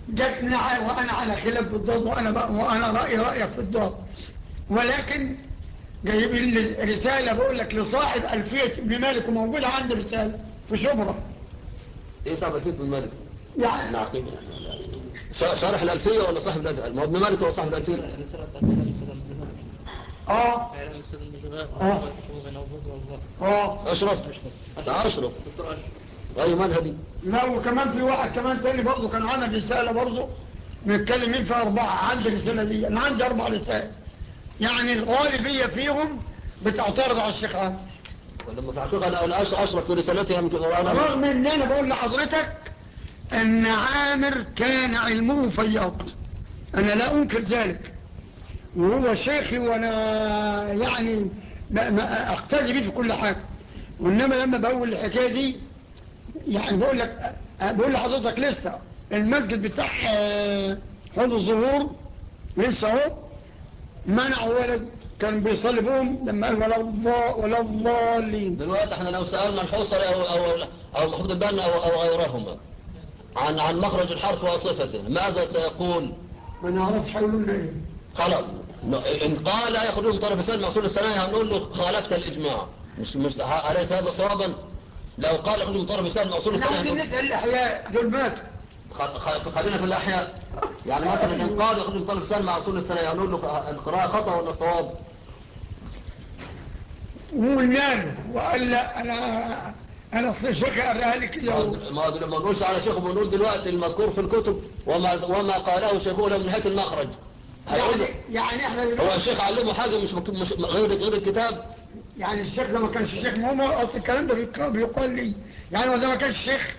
[SPEAKER 2] جاتني ع- وأنا على خلاف بالضاد وأنا وأنا رايي رأيك في الضاد ولكن جايبين لي رسالة بقول لك لصاحب ألفية ابن مالك وموجودة عندي رساله في شبرا.
[SPEAKER 1] إيه صاحب الفيل بن مالك؟
[SPEAKER 2] يعني
[SPEAKER 1] شا- شارح الألفية ولا صاحب الألفية؟ ما هو ابن مالك هو صاحب الألفية.
[SPEAKER 2] آه. آه. آه.
[SPEAKER 1] أشرف. ده أشرف. أي منهدي
[SPEAKER 2] لا وكمان في واحد كمان تاني برضه كان عامل رسالة برضه. متكلمين في أربعة؟ عندي الرسالة دي أنا عندي أربع رسائل. يعني الغالبية فيهم بتعترض على الشيخ عامر.
[SPEAKER 1] ولما في أنا أش- أشرف في رسالتها يمكن
[SPEAKER 2] رغم إن أنا بقول لحضرتك إن عامر كان علمه فياض. أنا لا أنكر ذلك. وهو شيخي وأنا يعني ما ما اقتدي بيه في كل حاجة. وإنما لما بقول الحكاية دي يعني بقول لك بقول لحضرتك لسه المسجد بتاع آه، حوض الظهور لسه أهو. منعوا ولد كان بيصلي بهم لما قال ولا الضا ولا الضالين.
[SPEAKER 1] دلوقتي إحنا لو سألنا الحوصري أو, أو, أو محمود البنا أو, أو غيرهما عن عن مخرج الحرف وصفته ماذا سيقول؟
[SPEAKER 2] ما نعرفش هيقولوا إيه
[SPEAKER 1] خلاص. إن قال يخرج من طرف لسان مقصود الثنائي هنقول له خالفت الإجماع. مش مش أليس هذا صوابا لو قال يخرج من طرف لسان مقصود الثنائي
[SPEAKER 2] نسأل الأحياء دول ماتوا.
[SPEAKER 1] خلينا في الأحياء. يعني مثلا إن قال يخرج من طرف لسان مقصود الثنائي هنقول له القراءة خطأ ولا صواب؟
[SPEAKER 2] له وقال لا أنا أنا في شيخ قراها لي كده و-
[SPEAKER 1] ما نقولش على شيخه بنقول دلوقتي المذكور في الكتب وما وما قاله شيخه له من نهاية المخرج.
[SPEAKER 2] يعني يعني إحنا
[SPEAKER 1] هو الشيخ علمه حاجة مش, مش غير غير الكتاب؟
[SPEAKER 2] يعني الشيخ ده ما كانش شيخ ما هو اصل الكلام ده بيق- بيقال لي. يعني هو ده ما كانش شيخ.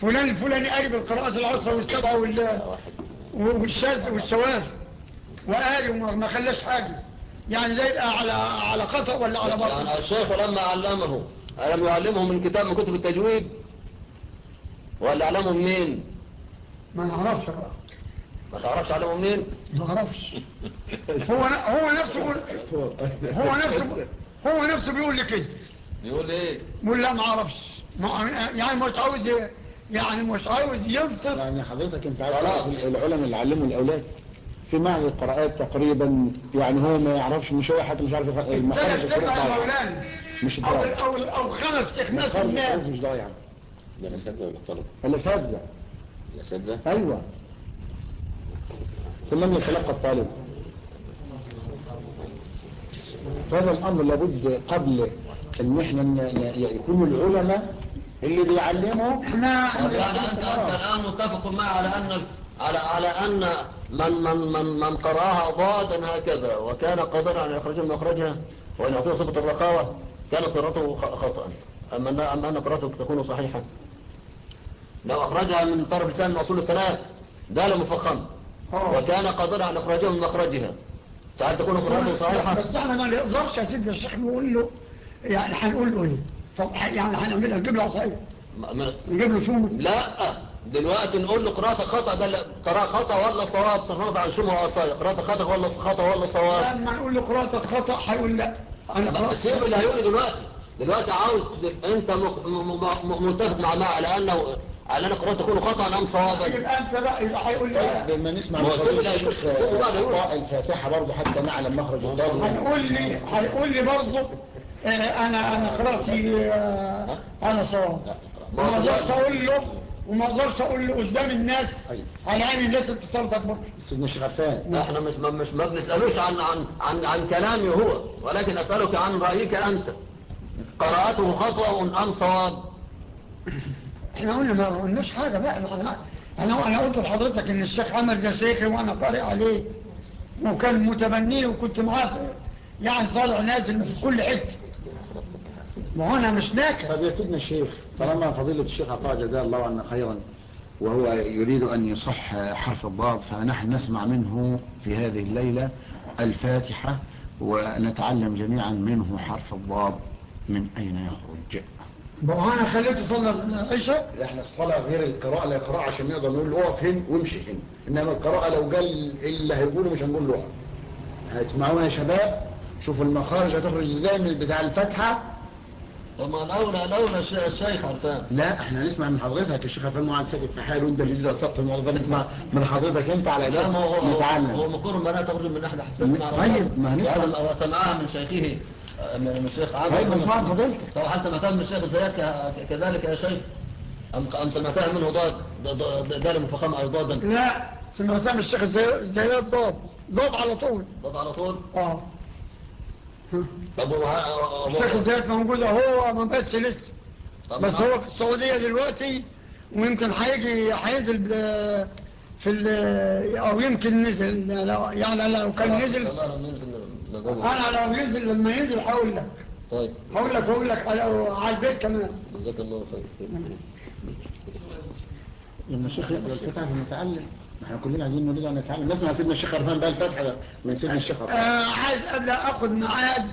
[SPEAKER 2] فلان الفلاني قاري بالقراءات العشرة والسبعة وال والشاذ والشواذ وقاري وما ما خلاش حاجة. يعني ده يبقى على على خطأ ولا على باطل.
[SPEAKER 1] يعني الشيخ لما علمه ألم يعلمه من كتاب من كتب التجويد؟ ولا علمه منين؟
[SPEAKER 2] ما نعرفش بقى.
[SPEAKER 1] ما تعرفش علمه منين
[SPEAKER 2] ما أعرفش هو ن- هو نفسه بيقول هو نفسه هو نفسه بيقول لي كده.
[SPEAKER 1] بيقول إيه؟
[SPEAKER 2] بيقول لا ما أعرفش. ما- يعني مش عاوز يعني مش عاوز ينطق.
[SPEAKER 5] يعني حضرتك أنت عارف
[SPEAKER 1] خلاص.
[SPEAKER 5] العلماء اللي علموا الأولاد في معنى القراءات تقريبا يعني هو ما يعرفش مش هو حتى مش عارف يخ- المخارج.
[SPEAKER 2] مولانا.
[SPEAKER 5] مش
[SPEAKER 2] أو
[SPEAKER 5] ضايع
[SPEAKER 2] أو أو خمس تخماس
[SPEAKER 5] مش ضايعة.
[SPEAKER 3] ده الأساتذة ولا الطلبة؟
[SPEAKER 5] الاساتذه
[SPEAKER 3] الأساتذة؟
[SPEAKER 5] أيوه. ثم يتلقى الطالب. فهذا الأمر لابد قبل أن إحنا يكون العلماء اللي بيعلموا.
[SPEAKER 1] إحنا يعني انت أنت الآن متفق معي على ان على على أن من من من من قرأها ضادا هكذا وكان قادرا على اخراج من مخرجها وأن يعطيها صفة الرخاوه كانت قراءته خطأ. أما ان أما أن قراءته تكون صحيحة. لو أخرجها من طرف لسان موصول الثلاث ده لمفخم. وكان قادرا على إخراجها من مخرجها. فهل تكون قراءته صحيحة؟
[SPEAKER 2] بس إحنا ما نقدرش يا سيدي الشيخ نقول له يعني هنقول له إيه؟ طب يعني هنعملها نجيب له عصايه
[SPEAKER 1] ما- ما-
[SPEAKER 2] نجيب له سومه
[SPEAKER 1] لا دلوقتي نقول له قراءة خطأ ده لا- قراءة خطأ ولا صواب؟ صرفت عن شمه وعصاية قراءة خطأ ولا خطأ ولا صواب؟
[SPEAKER 2] لما نقول له قراءة خطأ هيقول لا. قرأت
[SPEAKER 1] سيب اللي هيقوله دلوقتي. دلوقتي عاوز أنت متفق مع معه على انه على ان قراءة تكون خطأ ام صوابا.
[SPEAKER 2] يبقى أنت بقى يبقى هيقول لا
[SPEAKER 5] طيب لما نسمع
[SPEAKER 1] ما
[SPEAKER 5] من
[SPEAKER 1] سيب اللي
[SPEAKER 5] الشيخ الفاتحة برضه حتى نعلم مخرج الضاد
[SPEAKER 2] هيقول لي هيقول لي برضه آه، أنا أنا قراءتي آه، على صواب.
[SPEAKER 1] ما
[SPEAKER 2] وما
[SPEAKER 1] أقدرش
[SPEAKER 2] أقول له وما أقدرش أقول له قدام الناس
[SPEAKER 5] أيوة.
[SPEAKER 2] على عين الناس اللي اتصلتك برضه
[SPEAKER 5] سيدنا الشيخ عفان
[SPEAKER 1] إحنا مش ما- مش ما بنسألوش عن عن عن عن كلامي هو ولكن أسألك عن رأيك أنت. قراءته خطأ أم صواب؟
[SPEAKER 2] إحنا قلنا ما قلناش حاجة بقى أنا أنا أنا قلت لحضرتك إن الشيخ عمر ده شيخي وأنا قارئ عليه وكان متبنيه وكنت معاه يعني طالع نازل في كل حتة. ما هو أنا مش ناكر.
[SPEAKER 5] طب يا سيدنا الشيخ طالما فضيلة الشيخ عطاء جزاه الله عنا خيرا وهو يريد أن يصح حرف الضاد فنحن نسمع منه في هذه الليلة الفاتحة ونتعلم جميعا منه حرف الضاد من أين يخرج.
[SPEAKER 2] ما هو أنا خليته صلى العشاء
[SPEAKER 5] إحنا الصلاة غير القراءة لا قراءة عشان نقدر نقول له اقف هنا وامشي هنا. إنما القراءة لو قال اللي هيقوله مش هنقول له. اقف. هتسمعونا يا شباب؟ شوفوا المخارج هتخرج إزاي من بتاع الفاتحة.
[SPEAKER 1] طب ما الاولى الاولى الش- الشيخ عرفان.
[SPEAKER 5] لا إحنا هنسمع من حضرتك. يا شيخ عفان معاذ ساكت في حاله. وأنت اللي وصلت الموضوع نسمع من حضرتك. أنت على
[SPEAKER 1] لا ما هو
[SPEAKER 5] أساس
[SPEAKER 1] هو-
[SPEAKER 5] نتعلم
[SPEAKER 1] مقر ما لا تخرج من أحد حتى تسمع
[SPEAKER 5] طيب، ما هنسمع.
[SPEAKER 1] سمعها من شيخه. من من الشيخ عامر
[SPEAKER 5] طيب فضيلتك.
[SPEAKER 1] طب هل سمعتها من الشيخ زياد ك- كذلك يا شيخ؟ أم أم سمعتها منه ضاد ضاد- مفخم أو ضادا؟
[SPEAKER 2] لا سمعتها من الشيخ زي- زياد ضاد. ضاد على طول.
[SPEAKER 1] ضاد على طول؟
[SPEAKER 2] آه.
[SPEAKER 1] طب هو
[SPEAKER 2] الشيخ زياد موجود هو ما بقتش لسه. بس
[SPEAKER 1] ها-
[SPEAKER 2] هو في السعودية دلوقتي ويمكن هيجي هينزل في ال أو يمكن نزل يعني لو كان نزل أنا لو ينزل لما ينزل هقول لك.
[SPEAKER 1] طيب.
[SPEAKER 2] هقول لك هقول لك على, على البيت كمان.
[SPEAKER 1] جزاك الله خير.
[SPEAKER 5] لما الشيخ يقرأ الفتحة فنتعلم إحنا كلنا عايزين أن نتعلم. نسمع سيدنا الشيخ عرفان بقى الفتحة ده. من سيدنا الشيخ عرفان.
[SPEAKER 2] آه عايز أبدأ اخد ميعاد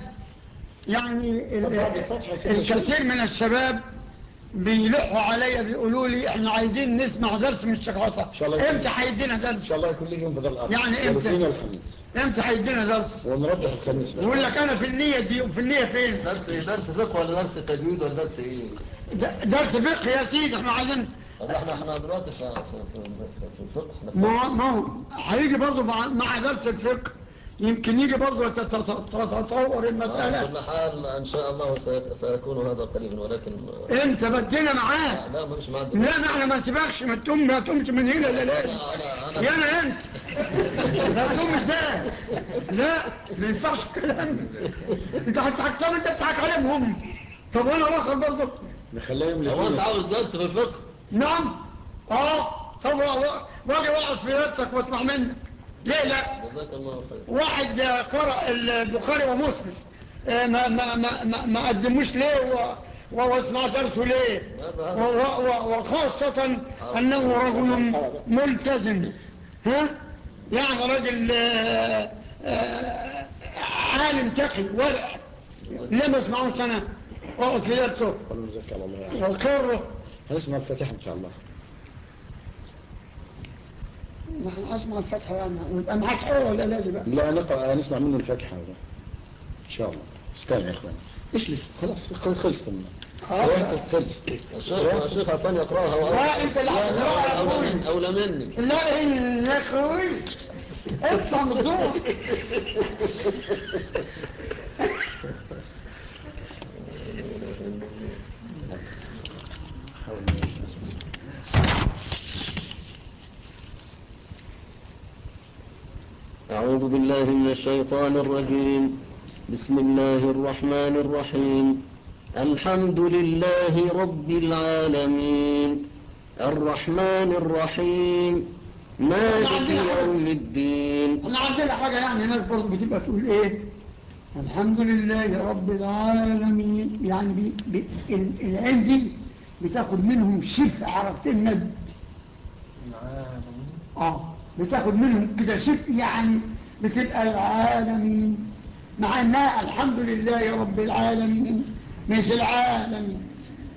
[SPEAKER 2] يعني ال- الكثير من الشباب بيلحوا عليا بيقولوا لي إحنا عايزين نسمع درس من الشيخ عطا.
[SPEAKER 5] شاء الله يكون-
[SPEAKER 2] إمتى هيدينا
[SPEAKER 5] إن
[SPEAKER 2] درس
[SPEAKER 5] شاء الله يكون لي يوم في ذا الأرض
[SPEAKER 2] يعني
[SPEAKER 5] إمتى؟ والخميس
[SPEAKER 2] إمتى هيدينا درس؟
[SPEAKER 5] ونرجح الخميس. بقى.
[SPEAKER 2] يقول لك أنا في النية دي وفي النية فين؟
[SPEAKER 1] درس درس فقه ولا درس تجويد ولا درس
[SPEAKER 2] إيه؟ درس فقه يا سيدي إحنا عايزين.
[SPEAKER 1] طب إحنا إحنا دلوقتي في في في, في الفقه في-
[SPEAKER 2] ما هو- ما هو هيجي برضه مع درس الفقه. يمكن يجي برضه تت- تت- تتطور
[SPEAKER 1] على
[SPEAKER 2] المسألة.
[SPEAKER 1] كل حال إن شاء الله سي- سيكون هذا قريبا ولكن
[SPEAKER 2] انت بدينا معاه.
[SPEAKER 1] لا مش معاه.
[SPEAKER 2] لا ما إحنا ما نسيبكش ما تقوم ما تقومش من هنا لا لا
[SPEAKER 1] أنا أنا
[SPEAKER 2] يا
[SPEAKER 1] أنا
[SPEAKER 2] أنا أنت. لا تقوم إزاي؟ لا ما ينفعش الكلام. ده. انت هتضحك انت بتضحك عليهم هم. طب وأنا واخد برضه.
[SPEAKER 5] نخليها يوم
[SPEAKER 1] هو انت
[SPEAKER 5] الاثنين
[SPEAKER 1] عاوز درس في الفقه؟
[SPEAKER 2] نعم. آه. طب واجي واقعد في نفسك واسمع منك ليه لا.
[SPEAKER 1] جزاك الله خير.
[SPEAKER 2] واحد قرأ البخاري ومسلم. آه، ما ما ما ما, ما قدموش ليه و- و- واسمع درسه ليه؟ و- و- و- وخاصة أنه رجل ملتزم. ها؟ يعني رجل آه، آه، عالم تقي ورع. ليه ما اسمعوش أنا واقعد في درسه وقره
[SPEAKER 5] هنسمع الفاتحة إن شاء الله؟
[SPEAKER 2] نحن أسمع الفتحة يعني يبقى معاك حوار ولا لازم بقى
[SPEAKER 5] لا نقرأ نسمع منه الفاتحة. إن شاء الله. استنى يا إخوان. إيش ليش؟ خلاص خلص
[SPEAKER 2] خلاص.
[SPEAKER 5] خلص.
[SPEAKER 1] الشيخ الشيخ عفان يقرأها هو
[SPEAKER 2] لا أنت لا
[SPEAKER 1] اولى مني
[SPEAKER 2] لا يا أخوي اطلع من الدور
[SPEAKER 1] أعوذ بالله من الشيطان الرجيم. بسم الله الرحمن الرحيم. الحمد لله رب العالمين. الرحمن الرحيم. مالك يوم الدين.
[SPEAKER 2] إحنا عندنا حاجة يعني ناس برضه بتبقى تقول إيه؟ الحمد لله رب العالمين. يعني بي بي ال- العين دي بتاخد منهم شبه حركتين مد آه. بتاخد منهم كده شبه يعني بتبقى العالمين. مع إنها الحمد لله رب العالمين. مش العالمين.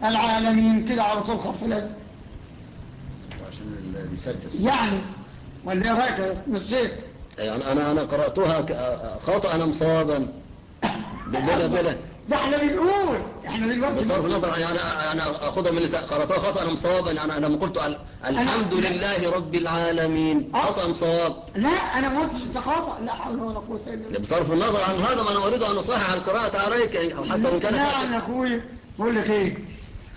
[SPEAKER 2] العالمين كده على طول خط لازم
[SPEAKER 5] اللي بيسجل
[SPEAKER 2] يعني ولا إيه رايك نسيت
[SPEAKER 1] يعني أنا قرأتها ك- خطأ أم صوابا بلا بلا.
[SPEAKER 2] ده إحنا بنقول. إحنا دلوقتي
[SPEAKER 1] بصرف. النظر يعني أنا أخذها من لسان. قرأتها خطأ أم صوابا يعني أنا لما قلت الحمد
[SPEAKER 2] أنا-
[SPEAKER 1] لله رب العالمين. خطأ أم صواب.
[SPEAKER 2] لا أنا ما قلتش انت خطا لا حول ولا قوة إلا بالله.
[SPEAKER 1] بصرف النظر عن هذا ما أنا أريد أن أصحح القراءة عليك. أو حتى وإن كانت
[SPEAKER 2] لا أنا أخوي بقول لك إيه؟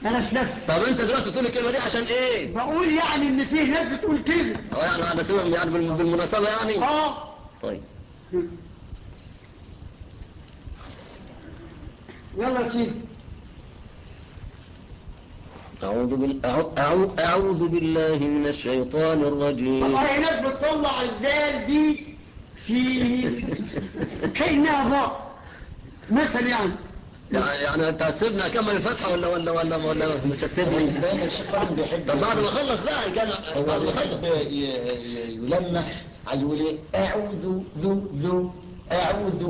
[SPEAKER 2] أنا شلفت
[SPEAKER 1] طب أنت دلوقتي تقول الكلمة دي عشان إيه؟
[SPEAKER 2] بقول يعني إن في ناس بتقول كده
[SPEAKER 1] هو يعني أنا سمع يعني بالم- بالمناسبة يعني.
[SPEAKER 2] أه.
[SPEAKER 1] طيب.
[SPEAKER 2] يلا يا سيدي.
[SPEAKER 1] أعوذ, بال... أعو- أعو- أعوذ بالله من الشيطان الرجيم.
[SPEAKER 2] والله ناس بتطلع الزال دي في كأنها ضاء مثلا يعني.
[SPEAKER 1] يعني يعني أنت هتسيبني أكمل الفتحة ولا ولا ولا ولا مش هتسيبني؟
[SPEAKER 5] دايما الشيطان بيحب
[SPEAKER 1] طب بعد ما أخلص بقى كان بعد ما
[SPEAKER 5] ي- يلمح عايز يقول إيه؟ أعوذ ذو ذو أعوذ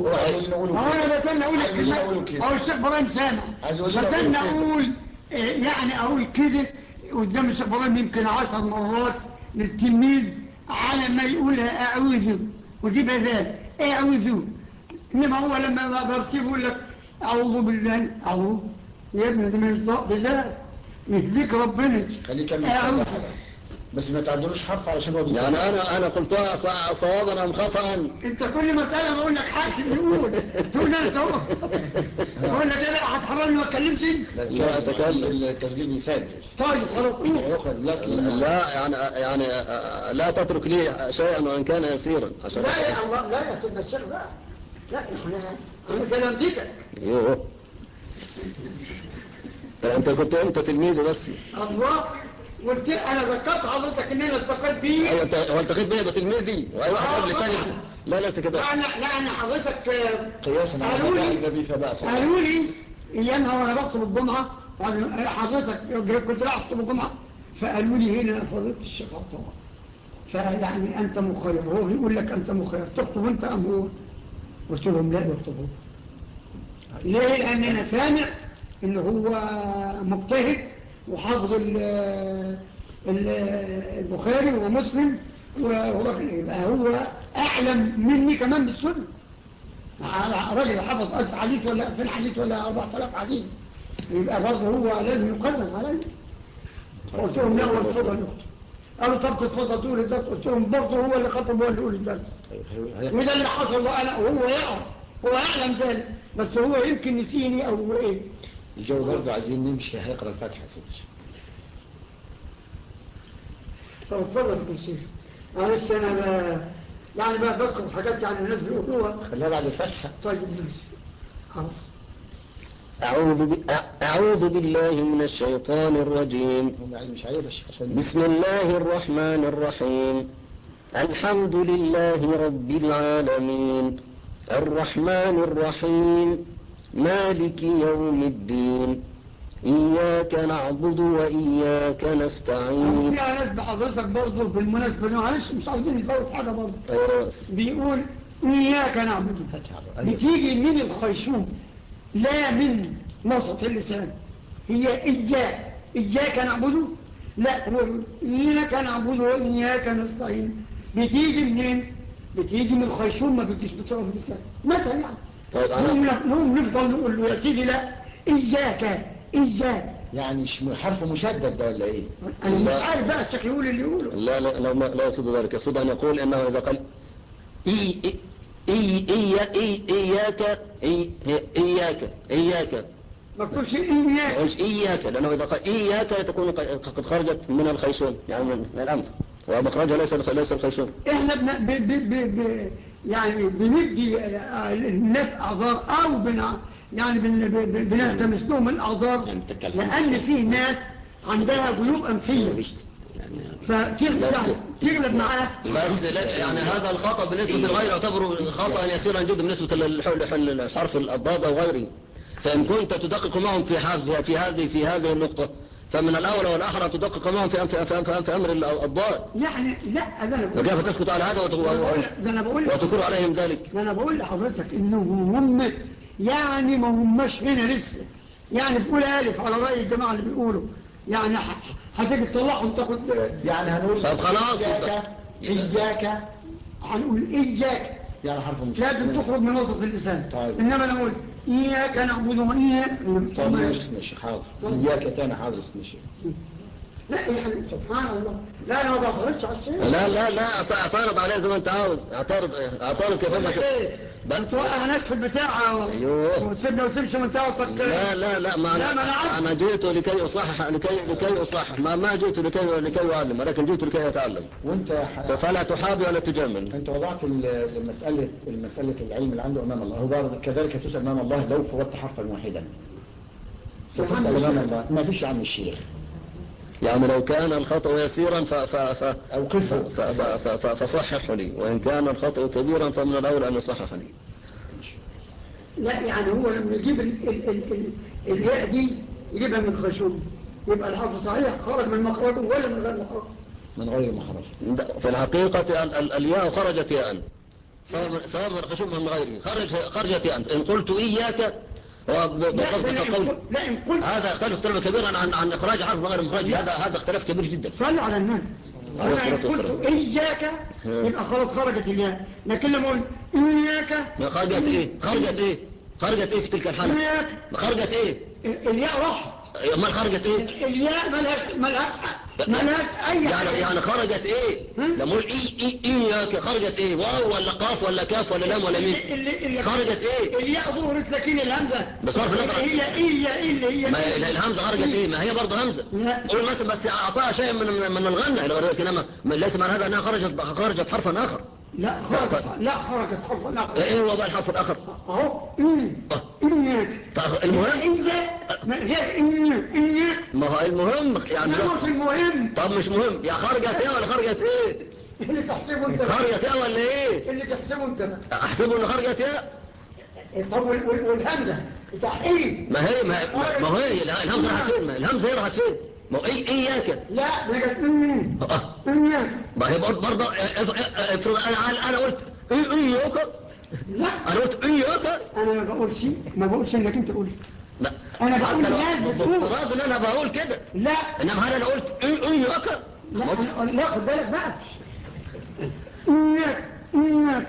[SPEAKER 5] يقولوا
[SPEAKER 2] هو أنا بتمنى أقول
[SPEAKER 5] كده
[SPEAKER 2] أو الشيخ إبراهيم سامع.
[SPEAKER 5] كده.
[SPEAKER 2] أقول يعني أقول كده قدام الشيخ إبراهيم يمكن عشر مرات للتلميذ على ما يقولها اعوذ وجيبها ذلك اعوذ إنما هو لما برسيه يقول لك أعوذ بالله أعوذ. يا ابني ده مش يهديك ربنا.
[SPEAKER 5] خليه يكمل أعوذ. بس ما تعدلوش حرف علشان هو بيسمع.
[SPEAKER 1] يعني أنا أنا قلتها صوابا أم خطأ
[SPEAKER 2] أنت كل مسألة بقول لك حاكم يقول. تقول أنا سوا بقول لك بقى هتحرمني ما أتكلمش
[SPEAKER 5] لا
[SPEAKER 1] لا، أتكلم.
[SPEAKER 5] التسجيل بيسجل
[SPEAKER 2] طيب خلاص
[SPEAKER 1] لا يعني يعني لا تترك لي شيئا وإن كان يسيرا. عشان
[SPEAKER 2] لا يا الله لا يا سيدنا الشيخ بقى لا إحنا أنا كلمتك
[SPEAKER 1] يوه أنت كنت أنت تلميذي بس.
[SPEAKER 2] الله. قلت أنا ذكرت حضرتك ان أنا التقيت بيه.
[SPEAKER 1] أيوة أنت هو التقيت بيا يبقى تلميذي وأي واحد قبل تاني لا لا كده.
[SPEAKER 2] لا أنا لا أنا حضرتك آه،
[SPEAKER 5] قياسا على
[SPEAKER 2] لي
[SPEAKER 5] النبي فبأس
[SPEAKER 2] قالوا لي أيامها وأنا بخطب الجمعه حضرتك كنت رايح اخطب الجمعه فقالوا لي هنا فضيلة الشيخ عطيه فيعني أنت مخير. هو بيقول لك أنت مخير. تخطب أنت أم هو؟ قلت لهم لا يخطب هو. ليه؟ لأن أنا سامع إن هو مجتهد وحافظ ال- ال- البخاري ومسلم يبقى هو أعلم مني كمان بالسنة. على راجل حفظ ألف حديث ولا ألفين حديث ولا أربعة آلاف حديث. يبقى برضه هو لازم يقدم علي. قلت لهم لا هو يخطب قالوا طب تتفضل تقول الدرس. قلت لهم برضه هو اللي خطب هو اللي يقول الدرس. وده اللي حصل وأنا وهو يعرف. هو يعلم ذلك. بس هو يمكن نسيني أو إيه.
[SPEAKER 5] الجو برضه عايزين نمشي هيقرأ الفاتحة يا سيدي.
[SPEAKER 2] طب اتفضل يا سيدي الشيخ. معلش أنا ب- يعني بقى بذكر حاجات يعني الناس بيقولوها.
[SPEAKER 5] خليها بعد الفاتحة.
[SPEAKER 2] طيب ماشي. خلاص.
[SPEAKER 1] أعوذ, ب... أعوذ بالله من الشيطان الرجيم.
[SPEAKER 5] يعني مش عايز الشيخ عشان
[SPEAKER 1] بسم الله الرحمن الرحيم. الحمد لله رب العالمين. الرحمن الرحيم. مالك يوم الدين. إياك نعبد وإياك نستعين.
[SPEAKER 2] فيها ناس بحضرتك برضه بالمناسبة معلش مش عاوزين نفوت حاجة برضه
[SPEAKER 1] أيوة.
[SPEAKER 2] بيقول إياك نعبد. بتيجي من الخيشوم لا من وسط اللسان. هي إياك. إياك نعبد؟ لا. هو إياك نعبد وإياك نستعين. بتيجي منين؟ بتيجي من الخيشوم ما بتجيش بطرف اللسان. مثلا يعني.
[SPEAKER 1] طيب أنا
[SPEAKER 2] نقوم نفضل نقول له يا سيدي لا. إياك إياك.
[SPEAKER 5] يعني مش حرف مشدد ده ولا إيه؟
[SPEAKER 2] أنا مش. عارف بقى الشكل يقول اللي يقوله.
[SPEAKER 1] لا لا لا, ما لا يقصد ذلك. يقصد أن يقول إنه إذا قال إي إي إي إي إياك إي إياك إياك.
[SPEAKER 2] ما تقولش
[SPEAKER 1] ما
[SPEAKER 2] إياك
[SPEAKER 1] يقولش إياك لأنه إذا قال إياك تكون قد خرجت من الخيشوم يعني من الأنف. ومخرجها ليس ليس الخيشوم
[SPEAKER 2] إحنا بن... ب... ب... ب... يعني بندي آه، الناس أعذار. أو بن... يعني بن... ب... ب... بنلتمس لهم الأعذار.
[SPEAKER 3] يعني بتتكلم.
[SPEAKER 2] لأن في ناس عندها جيوب أنفية.
[SPEAKER 3] يعني
[SPEAKER 2] فتغلب يعني معاه
[SPEAKER 1] بس لا يعني هذا الخطأ بالنسبة للغير يعتبر خطأ يسيرا جدا بالنسبة للح- للحرف الضاد أو غيره. فإن كنت تدقق معهم في هذه في هذه في هذه النقطة فمن الأولى والأحرى تدقق معهم في في في, في, في أمر الضاد
[SPEAKER 2] يعني لا ده أنا بقول
[SPEAKER 1] وكيف تسكت على هذا
[SPEAKER 2] أنا
[SPEAKER 1] وتكر عليهم ذلك.
[SPEAKER 2] ده أنا بقول لحضرتك إنهم هم يعني ما هماش هنا لسه. يعني في أولى ألف على رأي الجماعة اللي بيقولوا. يعني هتيجي تطلعهم تاخد
[SPEAKER 5] يعني هنقول
[SPEAKER 1] طب خلاص
[SPEAKER 5] إياك إياك.
[SPEAKER 2] هنقول إياك.
[SPEAKER 5] يعني حرف
[SPEAKER 2] لازم تخرج من وسط اللسان.
[SPEAKER 5] طيب.
[SPEAKER 2] إنما نقول إياك نعبد وإياك
[SPEAKER 5] طب ماشي ماشي حاضر. إياك تاني حاضر ماشي
[SPEAKER 2] لا يعني سبحان الله. لا أنا ما بعترضش على الشيء
[SPEAKER 1] لا لا لا اعت- اعترض عليه زي ما أنت عاوز. اعترض اعترض كيف ما شاء
[SPEAKER 2] إيه بتوقع ناس في البتاع
[SPEAKER 1] أيوه.
[SPEAKER 2] وتسيبنا وتمشي من تعصك
[SPEAKER 1] لا لا لا ما
[SPEAKER 2] لا، أنا.
[SPEAKER 1] أنا جئت لكي اصحح لكي لكي أصحح. ما ما جئت لكي لكي أعلم ولكن جئت لكي أتعلم.
[SPEAKER 5] وأنت ح-
[SPEAKER 1] فلا تحابي ولا تجامل.
[SPEAKER 5] أنت وضعت ال- المسألة المسألة العلم اللي عنده أمام الله. هو كذلك تسأل أمام الله لو فوتت حرفا واحدا.
[SPEAKER 2] الشيخ.
[SPEAKER 5] الله. ما فيش عم الشيخ.
[SPEAKER 1] يعني لو كان الخطأ يسيرا ف ف ف
[SPEAKER 5] أوقفه.
[SPEAKER 1] ف- ف- ف- ف- فصحح لي. وإن كان الخطأ كبيرا فمن الأول أن يصحح لي.
[SPEAKER 2] لا يعني هو لما يجيب ال ال ال ال الياء دي يجيبها من خشوم يبقى الحرف صحيح خرج من مخرجه ولا من غير مخرجه؟
[SPEAKER 5] من غير مخرج.
[SPEAKER 1] في الحقيقة ال- ال- الياء خرجت ياء. سواء من- سواء من الخشوم من غيره. خرج خرجت ياء. إن قلت إياك
[SPEAKER 2] لا إن قلت
[SPEAKER 1] هذا يختلف اختلاف كبيرا عن عن إخراج حرف من غير مخرج هذا هذا اختلاف كبير جدا.
[SPEAKER 2] صل على النبي. أنا إن قلت. إياك. يبقى خلاص خرجت الياء. لكن لما أقول إياك
[SPEAKER 1] خرجت إيه؟ خرجت إيه؟ خرجت إيه في تلك الحالة؟
[SPEAKER 2] إياك.
[SPEAKER 1] خرجت إيه؟
[SPEAKER 2] ال- الياء راحت
[SPEAKER 1] ما خرجت إيه؟
[SPEAKER 2] الياء ملهاش ملهاش ملهاش أي
[SPEAKER 1] يعني
[SPEAKER 2] حاجة.
[SPEAKER 1] يعني خرجت إيه؟
[SPEAKER 2] هم؟
[SPEAKER 1] لما أقول اي اي اياك خرجت إيه؟ واو ولا قاف ولا كاف ولا لام ولا ميم. خرجت إيه؟
[SPEAKER 2] الياء ظهرت لكن الهمزة.
[SPEAKER 1] بصرف النظر.
[SPEAKER 2] هي هي اللي هي
[SPEAKER 1] هي الهمزة خرجت إيه؟ ما هي برضه همزة.
[SPEAKER 2] لا.
[SPEAKER 1] قول مثلا بس أعطاها شيء من من, لكن انما ليس معنى هذا أنها خرجت خرجت حرفا آخر.
[SPEAKER 2] لا خرجت لا خرجت حرف لا
[SPEAKER 1] إيه بقى الحرف الآخر؟
[SPEAKER 2] أهو إيه إيه
[SPEAKER 1] طيب المهم؟
[SPEAKER 2] إيه ما هي إيه إيه
[SPEAKER 1] ما هو المهم؟ يعني
[SPEAKER 2] مش المهم.
[SPEAKER 1] طب مش مهم. يا خرجت إيه ولا خرجت؟ إيه؟
[SPEAKER 2] اللي تحسبه أنت؟
[SPEAKER 1] خرجت إيه ولا إيه؟
[SPEAKER 2] اللي تحسبه أنت؟
[SPEAKER 1] أحسبه ان خرجت إيه
[SPEAKER 2] طب وال- وال- والهمزة. بتاع إيه؟
[SPEAKER 1] ما هي ما, هي- هي الهمزة راحت فين؟ الهمزة هي راحت فين؟ ما هو إيه اياك
[SPEAKER 2] لا ده جت إيه
[SPEAKER 1] آه.
[SPEAKER 2] إيه
[SPEAKER 1] ما هي برضه برضه افرض أنا أنا قلت إي- اياك
[SPEAKER 2] لا.
[SPEAKER 1] أنا قلت اياك
[SPEAKER 2] أنا ما بقولش ما بقولش إنك أنت قلت.
[SPEAKER 1] لا.
[SPEAKER 2] أنا بقول.
[SPEAKER 1] بافتراض إن أنا بقول كده.
[SPEAKER 2] لا.
[SPEAKER 1] إنما هل أنا قلت إي- اياك
[SPEAKER 2] لا لا خد بالك بقى إياك إياك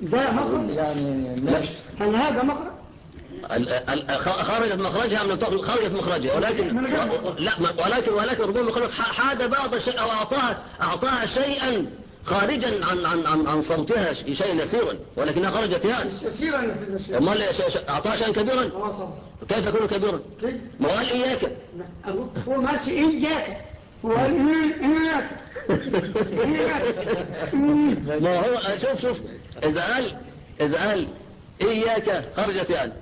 [SPEAKER 2] ده مخرج
[SPEAKER 5] يعني ماشي.
[SPEAKER 2] هل هذا مخرج
[SPEAKER 1] خرجت مخرجها من خرجت مخرجها ولكن لا ولكن ولكن ربما خلق حاد بعض الشيء أو اعطاها أعطاها شيئا خارجا عن عن عن, عن صوتها ش- شيئا يسيرا ولكنها خرجت يعني.
[SPEAKER 2] مش يسير يا سيدنا الشيخ.
[SPEAKER 1] أمال أعطاها شيئا كبيرا؟ كيف يكون كبيرا؟ ما هو قال
[SPEAKER 2] إياك. هو ما قالش إياك؟ هو قال إيه- إياك؟ إياك؟
[SPEAKER 1] ما هو شوف شوف إذا قال إذا قال إياك خرجت يعني.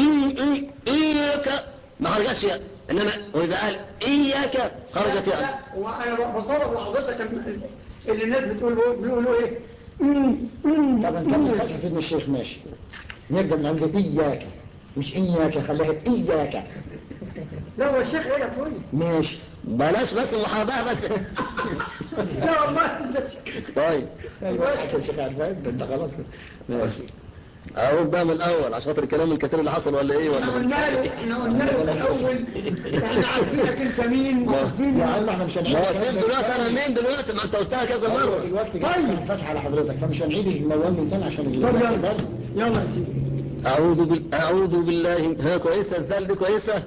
[SPEAKER 1] إي إي إياك ما خرجتش يعني إنما وإذا قال إياك خرجت
[SPEAKER 2] لا،
[SPEAKER 1] يعني
[SPEAKER 2] وأنا بصرف لحضرتك ال- اللي الناس بتقول بيقولوا إيه؟
[SPEAKER 5] طب نكمل فتح سيدنا الشيخ ماشي. نبدأ من عند إياك. مش إياك خليها إياك.
[SPEAKER 2] لا هو الشيخ يا أخوي
[SPEAKER 5] ماشي.
[SPEAKER 1] بلاش بس محاباة بس.
[SPEAKER 2] لا والله.
[SPEAKER 1] طيب.
[SPEAKER 5] حكي الشيخ عرفان ده أنت خلاص.
[SPEAKER 1] ماشي. أقول بقى من الأول عشان خاطر الكلام الكثير اللي حصل ولا إيه
[SPEAKER 2] إحنا
[SPEAKER 1] ولا
[SPEAKER 2] قلنا له إحنا قلنا في الأول. إحنا عارفينك أنت مين وعارفين
[SPEAKER 5] يا عم إحنا مش هنعيد
[SPEAKER 1] دلوقتي أنا
[SPEAKER 5] تاني.
[SPEAKER 1] مين دلوقتي؟ ما أنت قلتها كذا
[SPEAKER 5] أيوة
[SPEAKER 1] مرة.
[SPEAKER 5] دلوقتي
[SPEAKER 2] طيب.
[SPEAKER 5] جاي فتح على حضرتك فمش هنعيد الموال من تاني عشان
[SPEAKER 2] طب يلا. يلا يا سيدي.
[SPEAKER 1] أعوذ بال... أعوذ بالله. ها كويسة؟ الثالث دي كويسة؟
[SPEAKER 2] كويس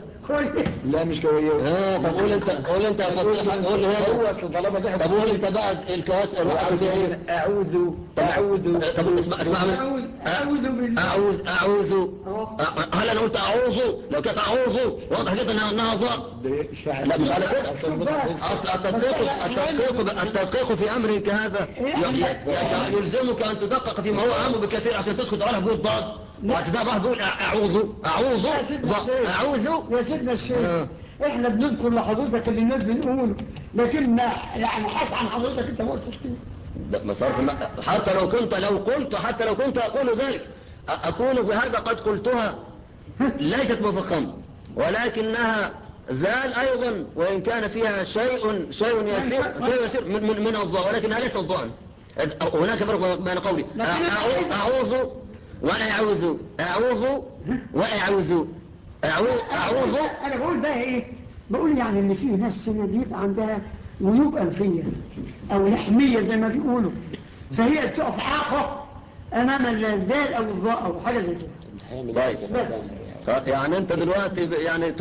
[SPEAKER 5] لا مش كويس.
[SPEAKER 1] ها طب قول أنت قول فصيحة قول
[SPEAKER 5] هو أصل طالما ده
[SPEAKER 1] طب قول أنت بقى فيها إيه؟
[SPEAKER 5] أعوذ أعوذ.
[SPEAKER 1] طب اسمع اسمع أعوذ أعوذ
[SPEAKER 2] بالله.
[SPEAKER 1] أ- هل أنا قلت أعوذ؟ لو كانت أعوذ واضح جدا ظاء
[SPEAKER 5] ده شاعر
[SPEAKER 1] لا مش على كده.
[SPEAKER 5] أصل
[SPEAKER 1] التدقيق التدقيق التدقيق في أمر كهذا. ي- ي- يلزمك أن تدقق فيما هو أهم بكثير عشان تسكت على بقول ضاد واحد بيقول أعوذ أعوذ
[SPEAKER 2] يا سيدنا
[SPEAKER 1] ضاد.
[SPEAKER 2] الشيخ.
[SPEAKER 1] أعوذ.
[SPEAKER 2] يا سيدنا الشيخ
[SPEAKER 1] آه.
[SPEAKER 2] إحنا بنذكر لحضرتك اللي الناس بنقوله لكن يعني حس عن حضرتك أنت ما قلتش كده.
[SPEAKER 1] ما صرف حتى لو كنت لو قلت حتى لو كنت أقول ذلك أكون بهذا قد قلتها. ليست مفخمة ولكنها زال أيضا وإن كان فيها شيء شيء يسير شيء يسير من من من الضوء ولكنها ليست ضوءا هناك فرق بين قولي.
[SPEAKER 2] لكن
[SPEAKER 1] أعوذ- أعوذ أعوذ وأعوذ أعوذ أعوذ
[SPEAKER 2] أنا بقول بقى إيه؟ بقول يعني إن في ناس هنا بيبقى عندها جيوب أنفية أو لحمية زي ما بيقولوا. فهي بتقف عاقة أمام الزال أو الضاء أو حاجة زي كده.
[SPEAKER 1] طيب. طيب، يعني أنت دلوقتي يعني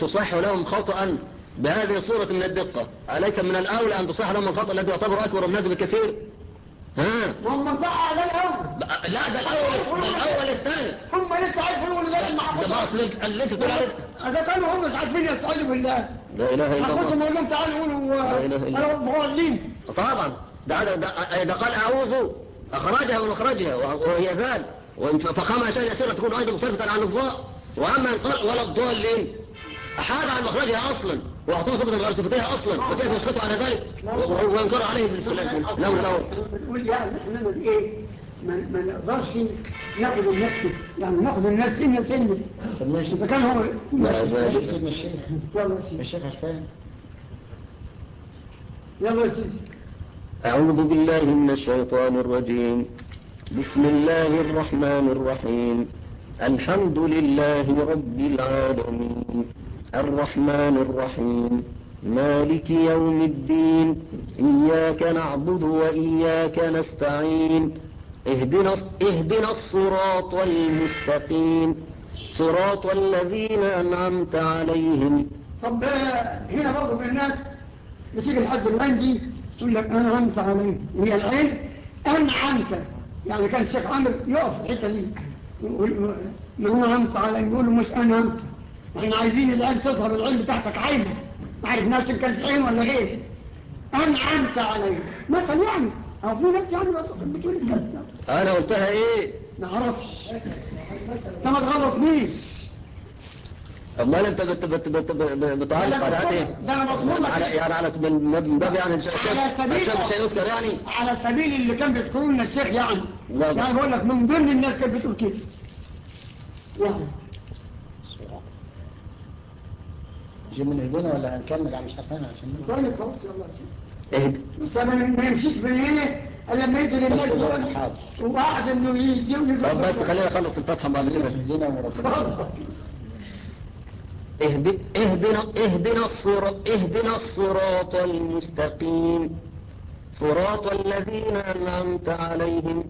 [SPEAKER 1] تصح لهم خطأ بهذه الصورة من الدقة. أليس من الأولى أن تصح لهم الخطأ الذي يعتبر أكبر من هذا بكثير ها؟
[SPEAKER 2] هم صح ده الأول
[SPEAKER 1] ب- لا ده الأول ده الأول الثاني.
[SPEAKER 2] هم لسه عارفين اللي لازم
[SPEAKER 1] ده ما أصل اللي أنت بتقول عليه
[SPEAKER 2] إذا كانوا هم مش عارفين يستعيذوا بالله.
[SPEAKER 1] لا إله إلا الله.
[SPEAKER 2] أقول لهم تعالوا قولوا أنا ضالين
[SPEAKER 1] طبعا. ده ده ده, ده قال أعوذ أخرجها من مخرجها وهي ذال. وإن فخامها شيء يسير تكون أيضا مختلفة عن الضاء وأما إن قال ولا الضالين أحاد عن مخرجها أصلا. وأعطاها صفة غير صفتها أصلا فكيف يسقط على ذلك وينكر عليه بالفعل لو لو
[SPEAKER 2] بنقول يعني إحنا ما إيه ما, نقدرش ناخد الناس كده يعني ناخد الناس سنه سنه اذا كان هو.
[SPEAKER 5] سيدنا الشيخ
[SPEAKER 2] يلا سيدي
[SPEAKER 5] الشيخ عرفان
[SPEAKER 2] يلا يا سيدي
[SPEAKER 1] أعوذ بالله من الشيطان الرجيم بسم الله الرحمن الرحيم الحمد لله رب العالمين الرحمن الرحيم. مالك يوم الدين. إياك نعبد وإياك نستعين. اهدنا, اهدنا الصراط المستقيم. صراط الذين أنعمت عليهم.
[SPEAKER 2] طب هنا برضه في الناس بتيجي لحد العين دي تقول لك انعمت عليه وهي العين أنعمت. يعني كان الشيخ عامر يقف في الحتة دي. يقول ما انعمت عليه يقول مش أنعمت. إحنا عايزين الآن تظهر العين بتاعتك عينه ما عارف نفسك كانت عين ولا غير انعمت عليه مثلا يعني أو في ناس يعني بتقول الكلام ده.
[SPEAKER 1] أنا قلتها إيه؟
[SPEAKER 2] ما أعرفش. انت ما تغلطنيش.
[SPEAKER 1] امال أنت بت بت بت بت بتعلق على إيه؟
[SPEAKER 2] ده أنا مطلوب لك.
[SPEAKER 1] على يعني على من باب يعني مش مش هيذكر يعني.
[SPEAKER 2] على سبيل اللي كان بيذكروا لنا الشيخ يعني.
[SPEAKER 1] لا.
[SPEAKER 2] يعني بقول لك من ضمن الناس كانت بتقول كده. يعني.
[SPEAKER 5] جيب من ايدينا ولا هنكمل؟ على مش عارفين عشان
[SPEAKER 2] طيب خلاص يلا يا سيدي.
[SPEAKER 1] اهدي
[SPEAKER 2] بس أنا ما يمشيش بالليل الا لما يجي للناس. وقعد إنه يجيب
[SPEAKER 1] طب بس خلينا نخلص الفتحة بعد كده
[SPEAKER 5] وربنا.
[SPEAKER 1] اهدي اهدنا اهدنا الصراط اهدنا الصراط المستقيم. صراط الذين أنعمت عليهم.